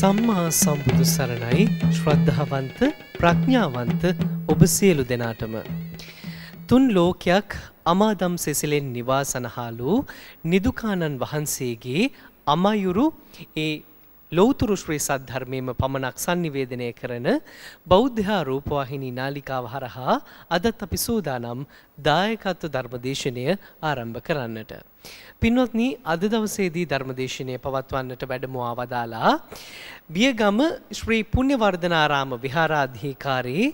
සම්මා සම්බුදු සරණයි ශ්‍රද්ධාවන්ත ප්‍රඥාවන්ත ඔබ සියලු දෙනාටම. තුන් ලෝකයක් අමාදම් සෙසිලෙන් නිවාසනහාලු නිදුකානන් වහන්සේගේ අමයුරු ඒ ලෞතුරු ශ්‍රී සද්ධර්මයම පමණක් sannivedanaya කරන බෞද්ධ රූපවාහිනී නාලිකාව හරහා අදත් අපි සූදානම් දායකත්ව ධර්මදේශනය ආරම්භ කරන්නට. පින්වත්නි අද දවසේදී ධර්මදේශනය පවත්වන්නට වැඩමවා වදාලා බියගම ශ්‍රී පුණ්‍යවර්ධනාරාම විහාරාධිකාරී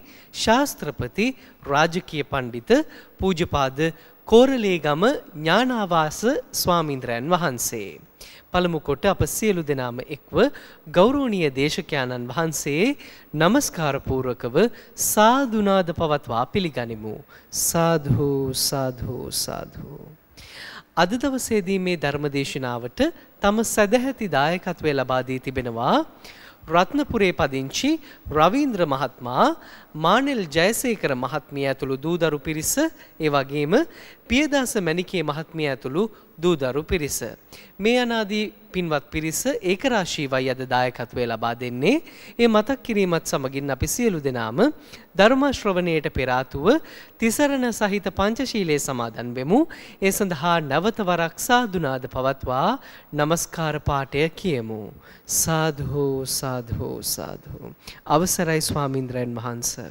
ශාස්ත්‍රපති රාජකීය පඬිත පූජපාද කෝරළේගම ඥානාවාස ස්වාමීන්ද්‍රයන් වහන්සේ. පළමු කොට අප සියලු දෙනාම එක්ව ගෞරවනීය දේශකයාණන් වහන්සේ নমස්කාර පූර්වකව සාදුනාද පවත්වා පිළිගනිමු. සාධු සාධු සාධු අද දවසේදී මේ ධර්මදේශනාවට තම සදැහැති දායකත්වය ලබා දී තිබෙනවා රත්නපුරේ පදිංචි රවීන්ද්‍ර මහත්මයා මානෙල් ජයසේකර මහත්මිය ඇතුළු දූදරු පිරිස ඒ වගේම පියදාස මැණිකේ මහත්මිය ඇතුළු දූදරු පිරිස. මේ අනාදී පින්වත් පිරිස ඒකරාශීවයි අද දායකත්වය ලබා දෙන්නේ. ඒ මතක් කිරීමත් සමගින් අපි සියලු දෙනාම ධර්ම ශ්‍රවණයට පෙර ආතුව තිසරණ සහිත පංචශීලයේ සමාදන් වෙමු. ඒ සඳහා නැවත වරක් සාදුනාද පවත්වා নমස්කාර පාඨය කියමු. සාධු සාධු සාධු. අවසරයි ස්වාමින්ද්‍රයන් වහන්සේ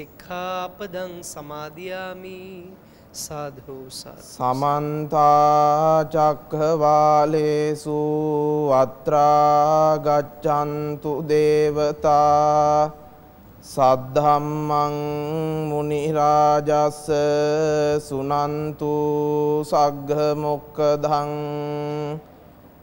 සික්ඛාපදං සමාදියාමි. සාධු සාධු. සමන්තා චක්ඛවාලේසු අත්‍රා ගච්ඡන්තු දේවතා. සද්ධම්මං මුනි රාජස්ස සුනන්තු සග්ග මොක්කදං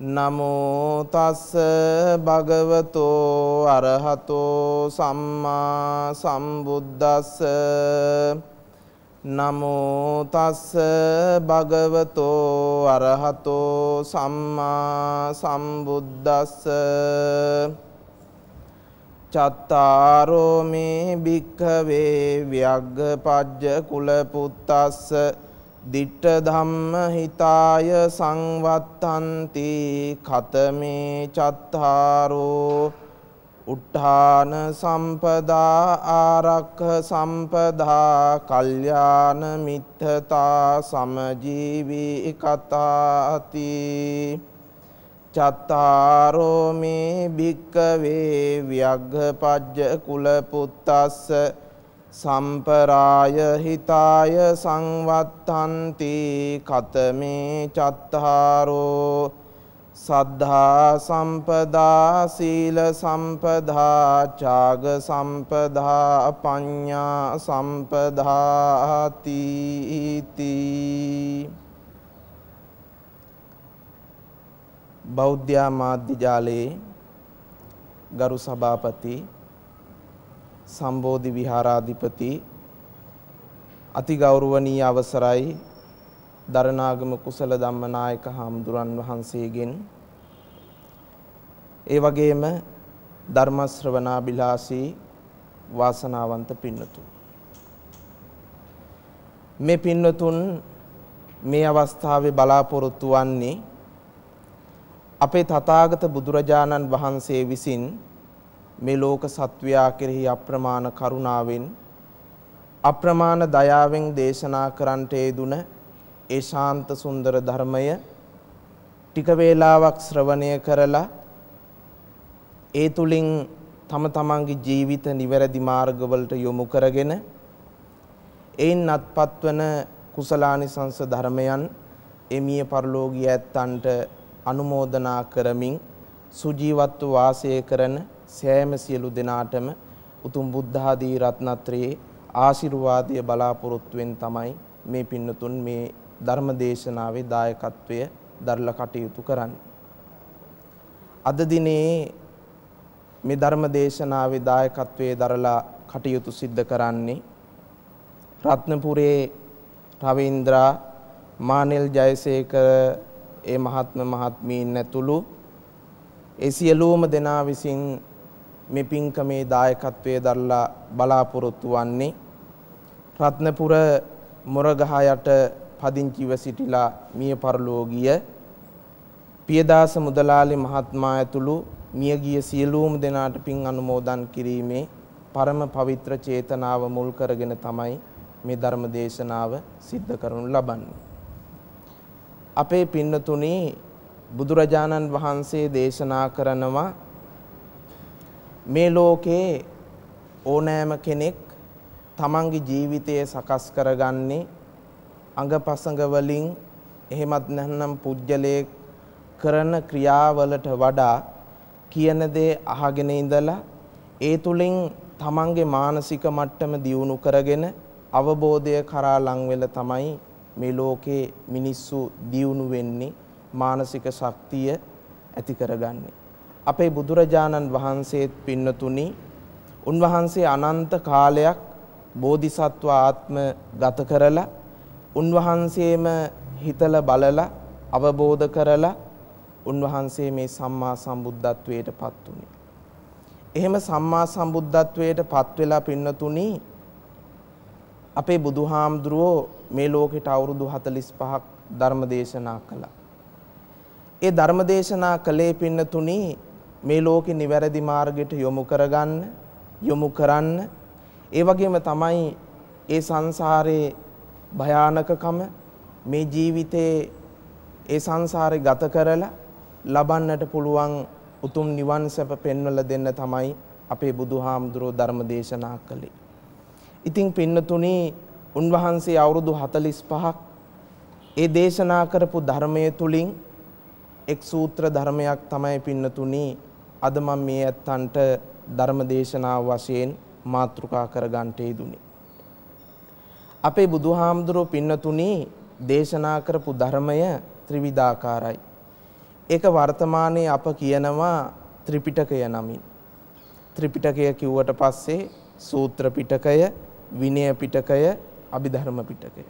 නමෝ තස්ස භගවතෝ අරහතෝ සම්මා සම්බුද්දස්ස. නමෝ තස්ස භගවතෝ අරහතෝ සම්මා සම්බුද්දස්ස. චත්තාරෝ මේ භික්ඛවේ ව්‍යග්ගපජ්ජ කුලපුත්තස්ස. දිට්ඨ ධම්ම හිතාය සංවත්තන්ති කතමේ චත්තාරෝ උට්ඨාන සම්පදා ආරක්ඛ සම්පදා කල්යාණ මිත්‍රතා සමජීවී කතාති චත්තාරෝ මේ භික්කවේ ව්‍යග්ගපජ්ජ කුලපුත්තස්ස සම්පරාය හිතාය සංවත්තන්ති කතමේ චත්තාරෝ සද්ධා සම්පදා සීල සම්පදා චාග සම්පදා පඤ්ඤා සම්පදාති බෞද්ධ මාධ්‍ය ජාලයේ ගරු සභාපති සම්බෝධි විහාරාධිපති අතිගෞරවනීය අවසරයි. දරණාගම කුසල ධම්මනායක හාමුදුරන් වහන්සේගෙන්. ඒ වගේම ධර්ම ශ්‍රවණාබිලාසී වාසනාවන්ත පින්නතුන්. මේ පින්නතුන් මේ අවස්ථාවේ බලාපොරොත්තු වන්නේ අපේ තථාගත බුදුරජාණන් වහන්සේ විසින් මේ ලෝක සත්වයා කෙරෙහි අප්‍රමාණ කරුණාවෙන් අප්‍රමාණ දයාවෙන් දේශනා කරන්නට යෙදුන ඒ ශාන්ත සුන්දර ධර්මය ටික වේලාවක් ශ්‍රවණය කරලා ඒ තුලින් තම තමන්ගේ ජීවිත නිවැරදි මාර්ගවලට යොමු කරගෙන එයින් අත්පත් වන කුසලානිසංස ධර්මයන් එමිය පරලෝකීය ඇත්තන්ට අනුමෝදනා කරමින් සුජීවත්ව වාසය කරන සෑම සියලු දෙනාටම උතුම් බුද්ධ ආදී රත්නත්‍රයේ ආශිර්වාදය බලාපොරොත්තුෙන් තමයි මේ පින්නතුන් මේ ධර්ම දේශනාවේ දායකත්වය දරලා කටයුතු කරන්නේ. අද දිනේ මේ ධර්ම දේශනාවේ දායකත්වයේ දරලා කටයුතු සිද්ධ කරන්නේ රත්නපුරේ රවීන්ද්‍රා මානෙල් ජයසේකර ඒ මහත්ම මහත්මීන් ඇතුළු ඒ සියලුම දෙනා විසින් මේ පින්කමේ දායකත්වයේ දරලා බලාපොරොත්තු වන්නේ රත්නපුර මොරගහ යට පදිංචිව සිටිලා මිය පරලෝකීය පියදාස මුදලාලි මහත්මයා ඇතුළු මියගිය සියලුම දෙනාට පින් අනුමෝදන් කිරීමේ පරම පවිත්‍ර චේතනාව මුල් කරගෙන තමයි මේ ධර්ම දේශනාව සිද්ධ කරනු ලබන්නේ. අපේ පින්නතුනි බුදුරජාණන් වහන්සේ දේශනා කරනවා මේ ලෝකේ ඕනෑම කෙනෙක් තමන්ගේ ජීවිතය සකස් කරගන්නේ අඟපසඟ වලින් එහෙමත් නැත්නම් පුජ්‍යලයේ කරන ක්‍රියාවලට වඩා කියන දේ අහගෙන ඉඳලා ඒ තුලින් තමන්ගේ මානසික මට්ටම දියුණු කරගෙන අවබෝධය කරා ලං වෙලා තමයි මේ ලෝකේ මිනිස්සු දියුණු වෙන්නේ මානසික ශක්තිය ඇති කරගන්නේ. අපේ බුදුරජාණන් වහන්සේත් පින්නතුනි උන්වහන්සේ අනන්ත කාලයක් බෝධිසත්ව ආත්ම ගත කරලා උන්වහන්සේම හිතලා බලලා අවබෝධ කරලා උන්වහන්සේ මේ සම්මා සම්බුද්ධත්වයට පත් වුණේ. එහෙම සම්මා සම්බුද්ධත්වයට පත් වෙලා පින්නතුණි අපේ බුදුහාමුදුරුවෝ මේ ලෝකෙට අවුරුදු 45ක් ධර්ම දේශනා කළා. ඒ ධර්ම දේශනා කළේ පින්නතුණි මේ ලෝකෙ නිවැරදි මාර්ගයට යොමු කරගන්න, යොමු කරන්න. ඒ වගේම තමයි ඒ සංසාරේ භයානකකම මේ ජීවිතේ ඒ සංසාරේ ගත කරලා ලබන්නට පුළුවන් උතුම් නිවන් සැප පෙන්වලා දෙන්න තමයි අපේ බුදුහාමුදුරුවෝ ධර්ම දේශනා කළේ. ඉතින් පින්නතුණි උන්වහන්සේ අවුරුදු 45ක් ඒ දේශනා කරපු ධර්මයේ තුලින් එක් සූත්‍ර ධර්මයක් තමයි පින්නතුණි අද මම මේ ඇත්තන්ට ධර්ම දේශනාව වශයෙන් මාතෘකා කරගන්නට යෙදුනේ. අපේ බුදුහාමුදුරුවෝ පින්නතුණි දේශනා කරපු ධර්මය ත්‍රිවිධාකාරයි. ඒක වර්තමානයේ අප කියනවා ත්‍රිපිටකය නමින්. ත්‍රිපිටකය කිව්වට පස්සේ සූත්‍ර පිටකය, විනය පිටකය, අභිධර්ම පිටකය.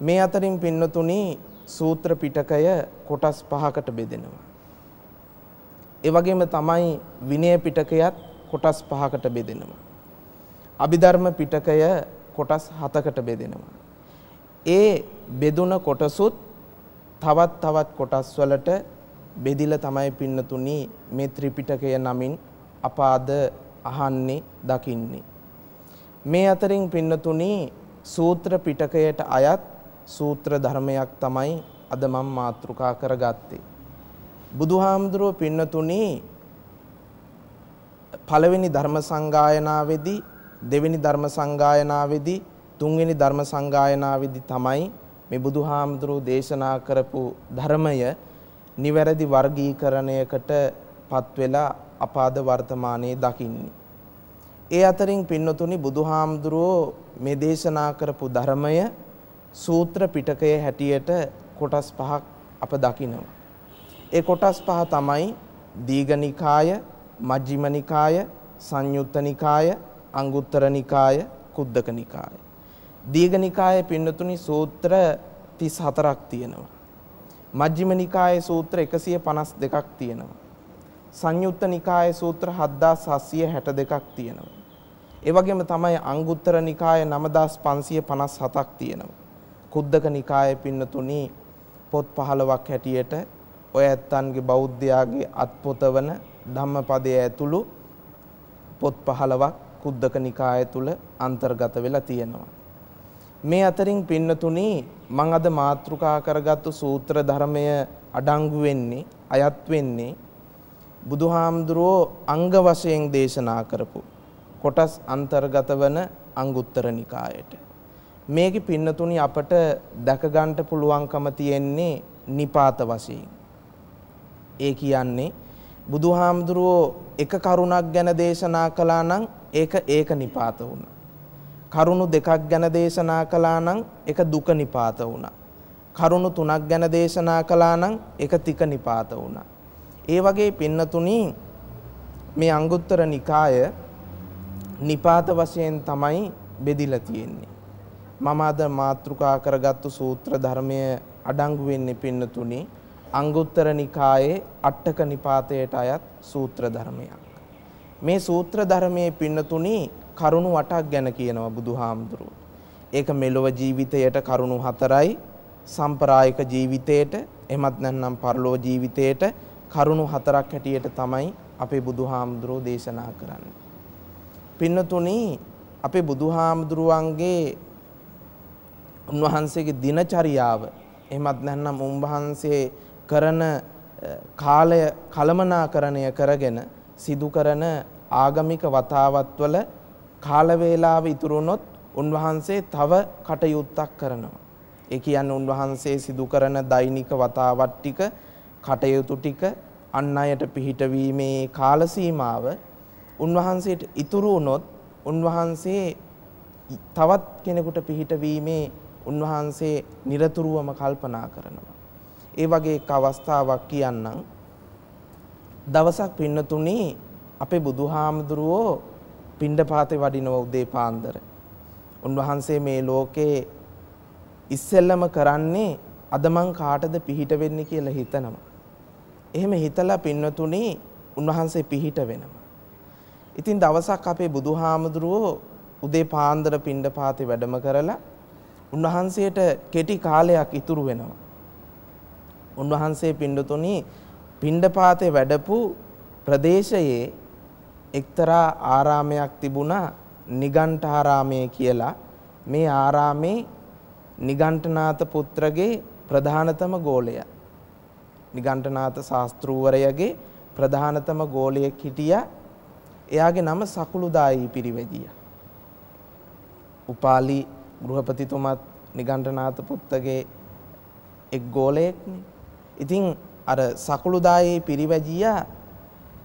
මේ අතරින් පින්නතුණි සූත්‍ර පිටකය කොටස් පහකට බෙදෙනවා. ඒ වගේම තමයි විනය පිටකයත් කොටස් පහකට බෙදෙනවා. අභිධර්ම පිටකය කොටස් හතකට බෙදෙනවා. ඒ බෙදුන කොටසුත් තවත් තවත් කොටස් වලට බෙදිලා තමයි පින්නතුනි මේ ත්‍රිපිටකය නමින් අප අද අහන්නේ දකින්නේ. මේ අතරින් පින්නතුනි සූත්‍ර පිටකයට අයත් සූත්‍ර ධර්මයක් තමයි අද මම මාතෘකා කරගත්තේ. බුදුහාමුදුරුව පින්නතුනි පළවෙනි ධර්ම සංගායනාවේදී දෙවෙනි ධර්ම සංගායනාවේදී තුන්වෙනි ධර්ම සංගායනාවේදී තමයි මේ බුදුහාමුදුරුව දේශනා කරපු ධර්මය නිවැරදි වර්ගීකරණයකට පත් වෙලා අපාද වර්තමානයේ දකින්නේ. ඒ අතරින් පින්නතුනි බුදුහාමුදුරුව මේ දේශනා කරපු ධර්මය සූත්‍ර පිටකයේ හැටියට කොටස් පහක් අප දකිනවා. ඒ කොටස් පහ තමයි දීඝනිකාය, මජ්ක්‍ධිම නිකාය, සංයුත්ත නිකාය, අංගුත්තර නිකාය, කුද්දක නිකාය. දීඝ නිකායේ පින්නතුනි සූත්‍ර 34ක් තියෙනවා. මජ්ක්‍ධිම නිකායේ සූත්‍ර 152ක් තියෙනවා. සංයුත්ත නිකායේ සූත්‍ර 7762ක් තියෙනවා. ඒ වගේම තමයි අංගුත්තර නිකායේ 9557ක් තියෙනවා. කුද්දක නිකායේ පින්නතුනි පොත් 15ක් හැටියට ඔය ඇත්තන්ගේ බෞද්ධයාගේ අත්පොතවන ධම්මපදයේ ඇතුළු පොත් 15ක් කුද්දක නිකාය තුල අන්තර්ගත වෙලා තියෙනවා. මේ අතරින් පින්නතුනි මම අද මාතෘකා කරගත්තු සූත්‍ර ධර්මය අඩංගු වෙන්නේ අයත් වෙන්නේ බුදුහාමුදුරුවෝ අංග වශයෙන් දේශනා කරපු කොටස් අන්තර්ගත වන අංගුත්තර නිකායට මේකේ පින්නතුනි අපට දැක ගන්නට පුළුවන්කම තියෙන්නේ නිපාත වශයෙන් ඒ කියන්නේ බුදුහාමුදුරුවෝ එක කරුණක් ගැන දේශනා කළා නම් ඒක ඒක නිපාත වුණා. කරුණු දෙකක් ගැන දේශනා කළා නම් ඒක දුක නිපාත වුණා. කරුණු තුනක් ගැන දේශනා කළා නම් ඒක තික නිපාත වුණා. ඒ වගේ පින්නතුණි මේ අංගුත්තර නිකාය නිපාත වශයෙන් තමයි බෙදිලා තියෙන්නේ. මම අද මාතෘකා කරගත්තු සූත්‍ර ධර්මය අඩංගු වෙන්නේ පින්නතුණි අංගුත්තර නිකායේ අට්ටක නිපාතයට අයත් සූත්‍ර ධර්මයක්. මේ සූත්‍ර ධර්මයේ පින්නතුණි කරුණු 8ක් ගැන කියනවා බුදුහාමුදුරුවෝ. ඒක මෙලොව ජීවිතයට කරුණු 4යි සම්ප්‍රායික ජීවිතයට එමත් නැත්නම් පරලෝක ජීවිතයට කරුණු 4ක් හැටියට තමයි අපේ බුදුහාමුදුරුවෝ දේශනා කරන්නේ. පින්නතුණි අපේ බුදුහාමුදුරුවන්ගේ උන්වහන්සේගේ දිනචරියාව එහෙමත් නැත්නම් උන්වහන්සේ කරන කාලය කළමනාකරණය කරගෙන සිදු කරන ආගමික වතාවත්වල කාල වේලාව ඉතුරු වුණොත් උන්වහන්සේ තව කටයුත්තක් කරනවා. ඒ කියන්නේ උන්වහන්සේ සිදු කරන දෛනික වතාවත් ටික කටයුතු ටික අන් අයට පිහිටවීමේ කාල සීමාව උන්වහන්සේට ඉතුරු වුණොත් උන්වහන්සේ තවත් කෙනෙකුට පිහිටවීමේ උන්වහන්සේ নিরතුරුවම කල්පනා කරනවා. ඒ වගේ එක් අවස්ථාවක් කියන්නම්. දවසක් පින්නතුණි අපේ බුදුහාමුදුරුවෝ පිණ්ඩපාතේ වඩිනව උදේ පාන්දර. උන්වහන්සේ මේ ලෝකේ ඉස්සෙල්ලම කරන්නේ අද මං කාටද පිහිට වෙන්නේ කියලා හිතනවා. එහෙම හිතලා පින්නතුණි උන්වහන්සේ පිහිට වෙනවා. ඉතින් දවසක් අපේ බුදුහාමුදුරුවෝ උදේ පාන්දර පිණ්ඩපාතේ වැඩම කරලා උන්වහන්සේට කෙටි කාලයක් ඉතුරු වෙනවා. උන්වහන්සේ පිණ්ඩතුනි පිණ්ඩපාතේ වැඩපු ප්‍රදේශයේ එක්තරා ආරාමයක් තිබුණා නිගණ්ඨාරාමය කියලා. මේ ආරාමේ නිගණ්ඨනාත පුත්‍රගේ ප්‍රධානතම ගෝලයා. නිගණ්ඨනාත ශාස්ත්‍රූවරයගේ ප්‍රධානතම ගෝලයෙක් හිටියා. එයාගේ නම සකුළුදායි පිරිවැජිය. උපාලි ගෘහපතිතුමත් නිගණ්ඨනාත පුත්තගේ එක් ගෝලයෙක්නේ. ඉතින් අර සකුළුදායේ පිරිවැජියා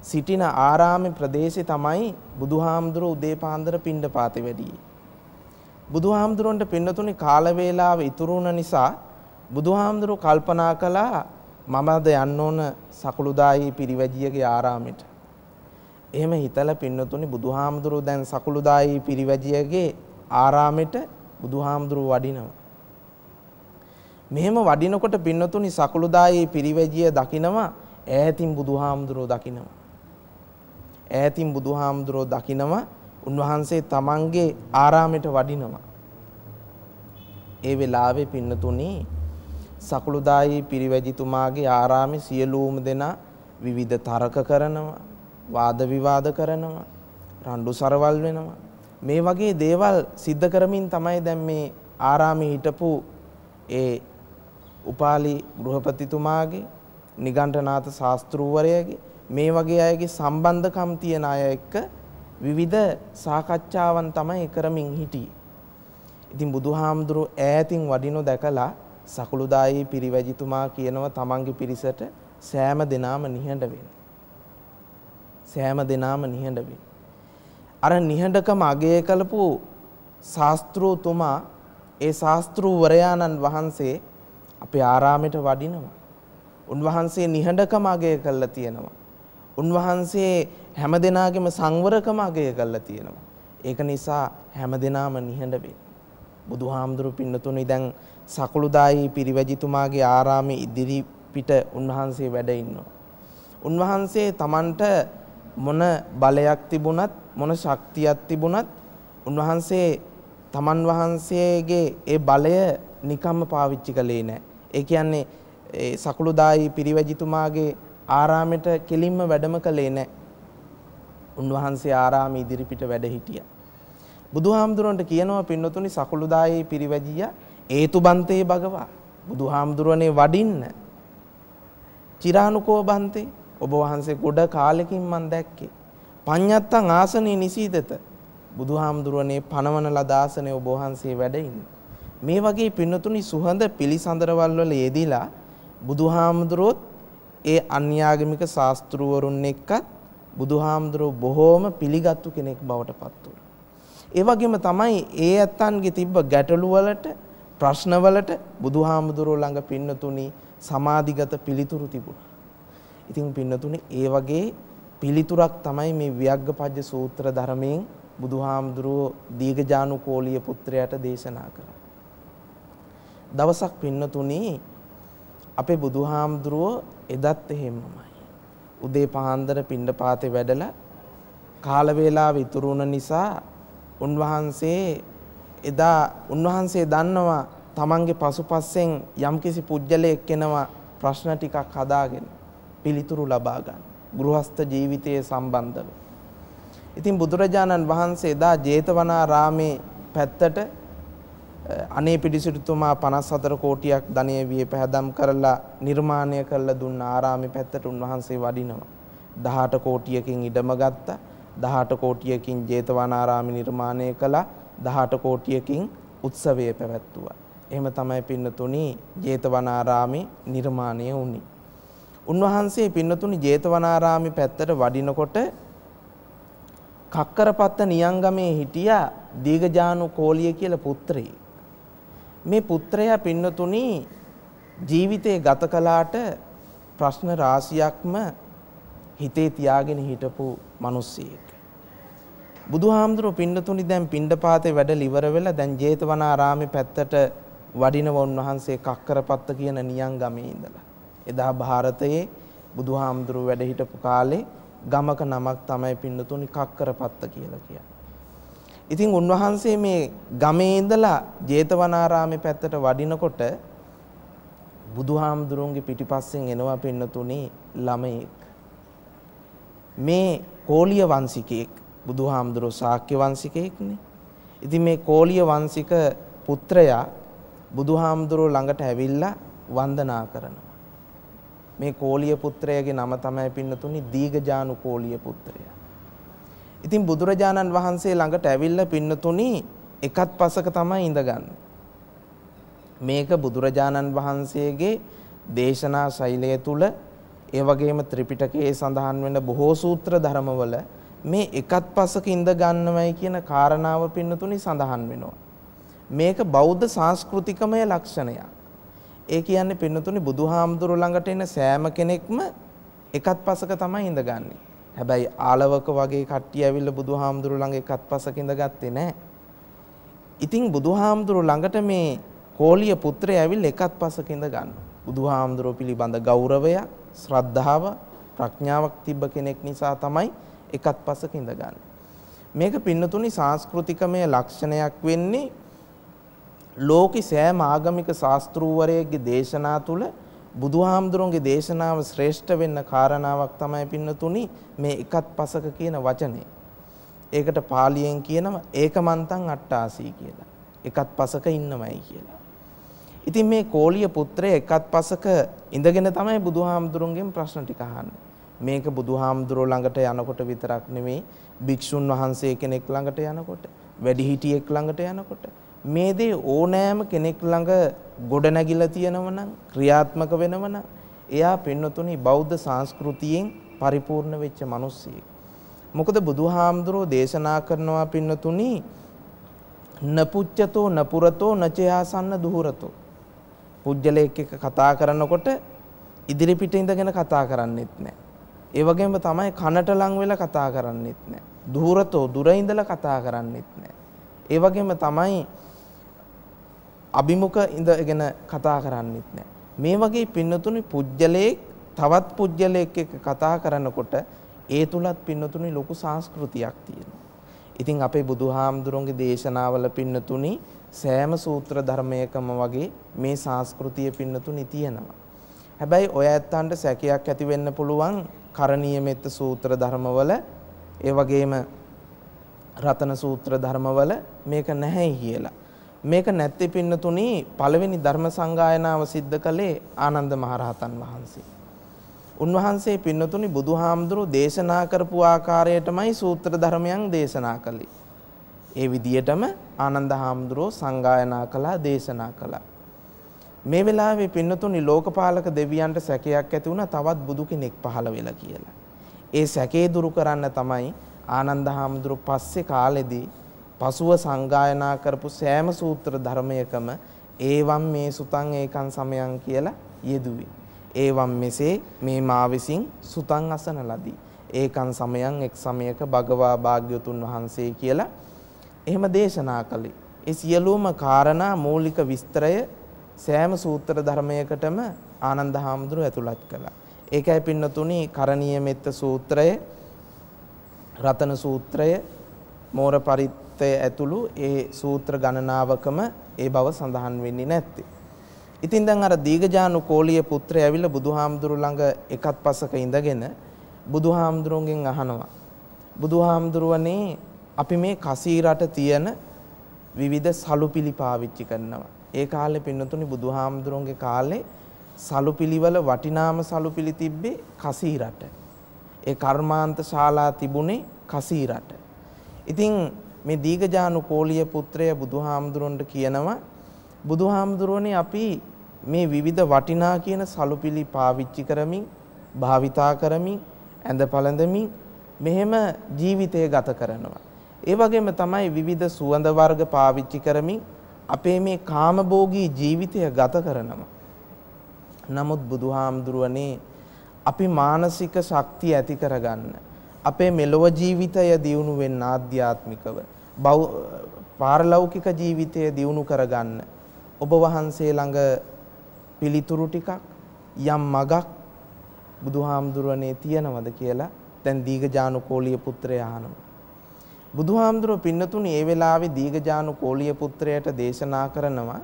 සිටින ආරාමේ ප්‍රදේශේ තමයි බුදුහාමුදුරුවෝ උදේ පාන්දර පිණ්ඩපාතේ වැඩියේ. බුදුහාමුදුරන්ට පින්නතුනි කාල වේලාව ඉතුරු වුණ නිසා බුදුහාමුදුරුවෝ කල්පනා කළා මමද යන්න ඕන සකුළුදායි පිරිවැජියගේ ආරාමෙට. එහෙම හිතලා පින්නතුනි බුදුහාමුදුරුවෝ දැන් සකුළුදායි පිරිවැජියගේ ආරාමෙට බුදුහාමුදුරුවෝ වඩිනවා. මෙහෙම වඩිනකොට පින්නතුනි සකුළුදායි පිරිවැජිය දකිනවා ඈතින් බුදුහාමුදුරුවෝ දකිනවා. ඈතින් බුදුහාමුදුරුවෝ දකිනවා උන්වහන්සේ තමන්ගේ ආරාමයට වඩිනවා. ඒ වෙලාවේ පින්නතුනි සකුළුදායි පිරිවැජිතුමාගේ ආරාමේ සියලුම දෙනා විවිධ තර්ක කරනවා, වාද විවාද කරනවා, රණ්ඩු සරවල් වෙනවා. මේ වගේ දේවල් සිද්ධ කරමින් තමයි දැන් මේ ආරාමේ හිටපු ඒ උපාලි ගෘහපතිතුමාගේ නිගණ්ඨනාත ශාස්ත්‍රූවරයාගේ මේ වගේ අයගේ සම්බන්ධකම් තියන අය එක්ක විවිධ සාකච්ඡාවන් තමයි කරමින් හිටියේ. ඉතින් බුදුහාමුදුරුවෝ ඈතින් වඩිනු දැකලා සකුළුදායි පිරිවැජිතුමා කියනවා තමන්ගේ පිරිසට සෑම දෙනාම නිහඬ වෙන්න. සෑම දෙනාම නිහඬ වෙන්න. අර නිහඬකම අගය කළපු ශාස්ත්‍රූතුමා ඒ ශාස්ත්‍රූවරයාණන් වහන්සේ අපේ ආරාමයට වඩිනවා. උන්වහන්සේ නිහඬකම අගය කළා තියෙනවා. උන්වහන්සේ හැම දෙනාගේම සංවරකම අගය කරලා තියෙනවා. ඒක නිසා හැම දෙනාම නිහඬ වෙන්න. බුදුහාමුදුරු පින්නතුනි දැන් සකුළුදායි පිරිවැජිතුමාගේ ආරාමේ ඉදිරි පිට උන්වහන්සේ වැඩ ඉන්නවා. උන්වහන්සේ Tamanට මොන බලයක් තිබුණත් මොන ශක්තියක් තිබුණත් උන්වහන්සේ තමන් වහන්සේගේ ඒ බලය නිකම්ම පාවිච්චි කළේ නැහැ. ඒ කියන්නේ ඒ සකුළුදායි පිරිවැජිතුමාගේ ආරාමෙට කෙලින්ම වැඩම කළේ නැහැ. උන්වහන්සේ ආරාම ඉදිරිපිට වැඩ හිටියා. බුදුහාමුදුරන්ට කියනවා පින්නතුනි සකුළුදායේ පිරිවැජිය ඒතුබන්තේ භගවා. බුදුහාමුදුරනේ වඩින්න. චිරානුකෝ බන්තේ ඔබ වහන්සේ ගොඩ කාලෙකින් මන් දැක්කේ. පඤ්ඤත්තං ආසනේ නිසීදත. බුදුහාමුදුරනේ පනවන ලදාසනේ ඔබ වහන්සේ වැඩ ඉන්න. මේ වගේ පින්නතුනි සුහඳ පිළිසඳරවල් වල යෙදিলা බුදුහාමුදුරුවොත් ඒ අන්‍යාගමික ශාස්ත්‍රවරුන් එක්කත් බුදුහාමුදුරුව බොහෝම පිළිගත්තු කෙනෙක් බවට පත් වුණා. ඒ වගේම තමයි ඒ ඇත්තන්ගේ තිබ්බ ගැටලු වලට ප්‍රශ්න වලට බුදුහාමුදුරුව ළඟ පින්නතුනි සමාධිගත පිළිතුරු තිබුණා. ඉතින් පින්නතුනි ඒ වගේ පිළිතුරක් තමයි මේ වියග්ගපජ්ජ සූත්‍ර ධර්මයෙන් බුදුහාමුදුරුව දීඝජානුකෝලිය පුත්‍රයාට දේශනා කරා. දවසක් පින්නතුනි අපේ බුදුහාමුදුරුව එදත් එහෙමමයි. උදේ පාන්දර පිණ්ඩපාතේ වැඩලා කාල වේලාව ඉතුරු වුණ නිසා උන්වහන්සේ එදා උන්වහන්සේ දන්නවා තමන්ගේ පසුපස්සෙන් යම්කිසි පුජ්‍යලයක් එනවා ප්‍රශ්න ටිකක් හදාගෙන පිළිතුරු ලබා ගන්න. ගෘහස්ත ජීවිතයේ සම්බන්ධව. ඉතින් බුදුරජාණන් වහන්සේ එදා ජේතවනාරාමේ පැත්තට අනේ පිටිසිටුතුමා 54 කෝටියක් ධනය විය පැහැදම් කරලා නිර්මාණය කළ දුන්න ආරාමේ පැත්තට උන්වහන්සේ වඩිනවා. 18 කෝටියකින් ඉඩම ගත්තා. 18 කෝටියකින් ජේතවනාරාමේ නිර්මාණය කළා. 18 කෝටියකින් උත්සවය පැවැත්තුවා. එහෙම තමයි පින්නතුණි ජේතවනාරාමේ නිර්මාණය වුණේ. උන්වහන්සේ පින්නතුණි ජේතවනාරාමේ පැත්තට වඩිනකොට කක්කරපත්ත නියංගමේ හිටියා දීගජානු කෝලිය කියලා පුත්‍රයෙක්. මේ පුත්‍රයා පින්නතුණි ජීවිතේ ගත කළාට ප්‍රශ්න රාශියක්ම හිතේ තියාගෙන හිටපු මිනිස්සෙක්. බුදුහාමුදුරුව පින්නතුණි දැන් පින්ඩපාතේ වැඩ ඉවර වෙලා දැන් ජේතවනාරාමේ පැත්තට වඩිනව උන්වහන්සේ කක්කරපත්ත කියන නියං ගමේ ඉඳලා. එදා ಭಾರತයේ බුදුහාමුදුරුව වැඩ හිටපු කාලේ ගමක නමක් තමයි පින්නතුණි කක්කරපත්ත කියලා කියන්නේ. ඉතින් උන්වහන්සේ මේ ගමේ ඉඳලා ජේතවනාරාමේ පැත්තට වඩිනකොට බුදුහාමුදුරුවන්ගේ පිටිපස්සෙන් එනවා පින්නතුනේ ළමයෙක්. මේ කෝලිය වංශිකයෙක් බුදුහාමුදුරුවෝ ශාක්‍ය වංශිකයෙක්නේ. ඉතින් මේ කෝලිය වංශික පුත්‍රයා බුදුහාමුදුරුවෝ ළඟට ඇවිල්ලා වන්දනා කරනවා. මේ කෝලිය පුත්‍රයාගේ නම තමයි පින්නතුනි දීඝජානු කෝලිය පුත්‍රයා. ඉතින් බුදුරජාණන් වහන්සේ ළඟට ඇවිල්ලා පින්නතුනි එකත් පසක තමයි ඉඳගන්නේ. මේක බුදුරජාණන් වහන්සේගේ දේශනා ශෛලය තුල ඒ වගේම ත්‍රිපිටකයේ සඳහන් වෙන බොහෝ සූත්‍ර ධර්මවල මේ එකත් පසක ඉඳ ගන්නවයි කියන කාරණාව පින්නතුනි සඳහන් වෙනවා. මේක බෞද්ධ සංස්කෘතිකමය ලක්ෂණයක්. ඒ කියන්නේ පින්නතුනි බුදුහාමුදුරු ළඟට එන සෑම කෙනෙක්ම එකත් පසක තමයි ඉඳගන්නේ. හැබැයි ආලවක වගේ කට්ටිය ඇවිල්ලා බුදුහාමුදුරු ළඟ එකත් පසක ඉඳගත්තේ නැහැ. ඉතින් බුදුහාමුදුරු ළඟට මේ කෝලිය පුත්‍රය ඇවිල්ලා එකත් පසක ඉඳ ගන්නවා. බුදුහාමුදුරුව පිළිබඳ ගෞරවයක් ශ්‍රද්ධාව ප්‍රඥාවක් තිබ්බ කෙනෙක් නිසා තමයි එකත් පසක ඉඳගන්නේ. මේක පින්නතුනි සංස්කෘතිකමය ලක්ෂණයක් වෙන්නේ ලෝකි සෑම ආගමික ශාස්ත්‍රූවරයෙක්ගේ දේශනා තුල බුදුහාමුදුරන්ගේ දේශනාව ශ්‍රේෂ්ඨ වෙන්න කාරණාවක් තමයි පින්නතුනි මේ එකත් පසක කියන වචනේ. ඒකට පාලියෙන් කියනවා ඒකමන්තං අට්ටාසී කියලා. එකත් පසක ඉන්නමයි කියලා. ඉතින් මේ කෝලිය පුත්‍රය එකත් පසක ඉඳගෙන තමයි බුදුහාමුදුරන්ගෙන් ප්‍රශ්න ටික අහන්නේ. මේක බුදුහාමුදුරුවෝ ළඟට යනකොට විතරක් නෙමෙයි භික්ෂුන් වහන්සේ කෙනෙක් ළඟට යනකොට වැඩිහිටියෙක් ළඟට යනකොට මේ දේ ඕනෑම කෙනෙක් ළඟ ගොඩනැගිලා තියෙනව නම් ක්‍රියාත්මක වෙනව නම් එයා පින්නතුනි බෞද්ධ සංස්කෘතියෙන් පරිපූර්ණ වෙච්ච මිනිස්සෙක්. මොකද බුදුහාමුදුරුවෝ දේශනා කරනවා පින්නතුනි නපුච්චතෝ නපුරතෝ නචයාසන්න දුහරතෝ පුජ්‍යලයක් එක්ක කතා කරනකොට ඉදිරි පිට ඉඳගෙන කතා කරන්නෙත් නැහැ. ඒ වගේම තමයි කනට ලං වෙලා කතා කරන්නෙත් නැහැ. දුරතෝ දුර ඉඳලා කතා කරන්නෙත් නැහැ. ඒ වගේම තමයි අභිමුඛ ඉඳගෙන කතා කරන්නෙත් නැහැ. මේ වගේ පින්නතුනි පුජ්‍යලයක් තවත් පුජ්‍යලයක් එක්ක කතා කරනකොට ඒ තුලත් පින්නතුනි ලොකු සංස්කෘතියක් තියෙනවා. ඉතින් අපේ බුදුහාමුදුරන්ගේ දේශනාවල පින්නතුනි සෑම සූත්‍ර ධර්මයකම වගේ මේ සංස්කෘතිය පින්නතුනි තියෙනවා. හැබැයි ඔය ඇත්තන්ට සැකයක් ඇති වෙන්න පුළුවන් කරණීය මෙත්ත සූත්‍ර ධර්මවල ඒ වගේම රතන සූත්‍ර ධර්මවල මේක නැහැ කියලා. මේක නැත්තේ පින්නතුනි පළවෙනි ධර්ම සංගායනාව සිද්ධ කළේ ආනන්ද මහරහතන් වහන්සේ. උන්වහන්සේ පින්නතුනි බුදුහාමුදුරුවෝ දේශනා කරපු ආකාරයටමයි සූත්‍ර ධර්මයන් දේශනා කළේ. ඒ විදියටම ආනන්ද හාමුදුරුවෝ සංගායනා කළා දේශනා කළා. මේ වෙලාවේ පින්නතුනි ලෝකපාලක දෙවියන්ට සැකයක් ඇති වුණා තවත් බුදු කෙනෙක් පහළ වෙලා කියලා. ඒ සැකේ දුරු කරන්න තමයි ආනන්ද හාමුදුරුවෝ පස්සේ කාලෙදී පසුව සංගායනා කරපු සෑම සූත්‍ර ධර්මයකම ඒවම් මේ සුතං ඒකන් සමයන් කියලා යෙදුවේ. ඒවම් මෙසේ මේ මා විසින් සුතං අසන ලදී. ඒකන් සමයන් එක් සමයක භගවා භාග්‍යතුන් වහන්සේ කියලා එහෙම දේශනා කළේ. ඒ සියලුම කාරණා මූලික විස්තරය සෑම සූත්‍ර ධර්මයකටම ආනන්ද හාමුදුරුව ඇතුළත් කළා. ඒකයි පින්නතුනි කරණීය මෙත්ත සූත්‍රය, රතන සූත්‍රය, මෝර පරිත්තය ඇතුළු ඒ සූත්‍ර ගණනාවකම ඒ බව සඳහන් වෙන්නේ නැත්තේ. ඉතින් දැන් අර දීඝජානු කෝලිය පුත්‍රය ඇවිල්ලා බුදුහාමුදුරු ළඟ එකත් පසක ඉඳගෙන බුදුහාමුදුරුවන්ගෙන් අහනවා. බුදුහාමුදුරුවනේ අපි මේ කසීරට තියෙන විවිධ සලුපිලි පාවිච්චි කරනවා. ඒ කාලේ පින්නතුනි බුදුහාමුදුරන්ගේ කාලේ සලුපිලිවල වටිනාම සලුපිලි තිබ්බේ කසීරට. ඒ කර්මාන්ත ශාලා තිබුණේ කසීරට. ඉතින් මේ දීඝජානු කෝලිය පුත්‍රය බුදුහාමුදුරන්ට කියනවා බුදුහාමුදුරනේ අපි මේ විවිධ වටිනා කියන සලුපිලි පාවිච්චි කරමින් භාවිතා කරමින් ඇඳ පළඳමින් මෙහෙම ජීවිතය ගත කරනවා. ඒ වගේම තමයි විවිධ සුවඳ වර්ග පාවිච්චි කරමින් අපේ මේ කාමභෝගී ජීවිතය ගත කරනවා. නමුත් බුදුහාමුදුරුවනේ අපි මානසික ශක්තිය ඇති කරගන්න අපේ මෙලොව ජීවිතය දියුණු වෙන්න ආධ්‍යාත්මිකව පාරලෞකික ජීවිතය දියුණු කරගන්න ඔබ වහන්සේ ළඟ පිළිතුරු ටිකක් යම් මගක් බුදුහාමුදුරුවනේ තියනවද කියලා දැන් දීඝජානුකෝලිය පුත්‍රය අහනවා. බුදුහාමුදුරුව පින්නතුනි ඒ වෙලාවේ දීඝජානු කෝලිය පුත්‍රයාට දේශනා කරනවා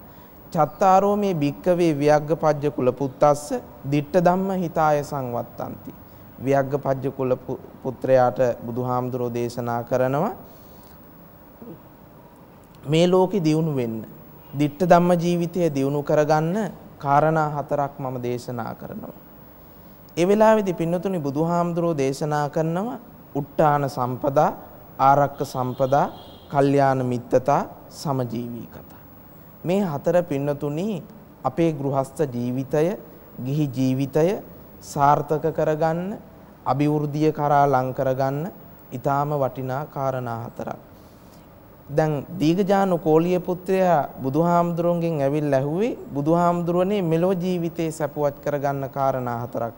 චත්තාරෝ මේ භික්කවේ වියග්ගපජ්ජ කුල පුත්තස්ස ditta ධම්ම හිතාය සංවත්තಂತಿ වියග්ගපජ්ජ කුල පුත්‍රයාට බුදුහාමුදුරුව දේශනා කරනවා මේ ලෝකෙ දියුණු වෙන්න ditta ධම්ම ජීවිතය දියුණු කරගන්න කාරණා හතරක් මම දේශනා කරනවා ඒ වෙලාවේදී පින්නතුනි බුදුහාමුදුරෝ දේශනා කරනවා උට්ටාන සම්පදා ආරක්ක සම්පදා කල්යාණ මිත්තතා සමජීවී කතා. මේ හතර පින්නතුනි අපේ ගෘහස්ත ජීවිතය ගිහි ජීවිතය සාර්ථක කරගන්න අභිවෘද්ධිය කරා ලං කරගන්න ඊටාම වටිනා කාරණා හතරක්. දැන් දීඝජානු කෝලිය පුත්‍රයා බුදුහාමුදුරුවන්ගෙන් ඇවිල්ලා ඇහුවේ බුදුහාමුදුරුවනේ මෙලොව ජීවිතේ සැපවත් කරගන්න කාරණා හතරක්